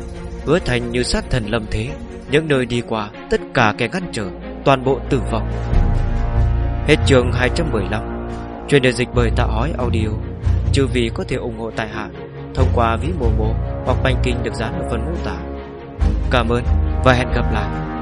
Hứa thành như sát thần lâm thế. Những nơi đi qua, Tất cả kẻ ngăn trở, Toàn bộ tử vong. Hết chương 215 Chuyên đề dịch bởi tạo hói audio. Trừ vì có thể ủng hộ tại hạ thông qua ví mô mô hoặc banh kinh được dán ở phần mô tả. Cảm ơn và hẹn gặp lại.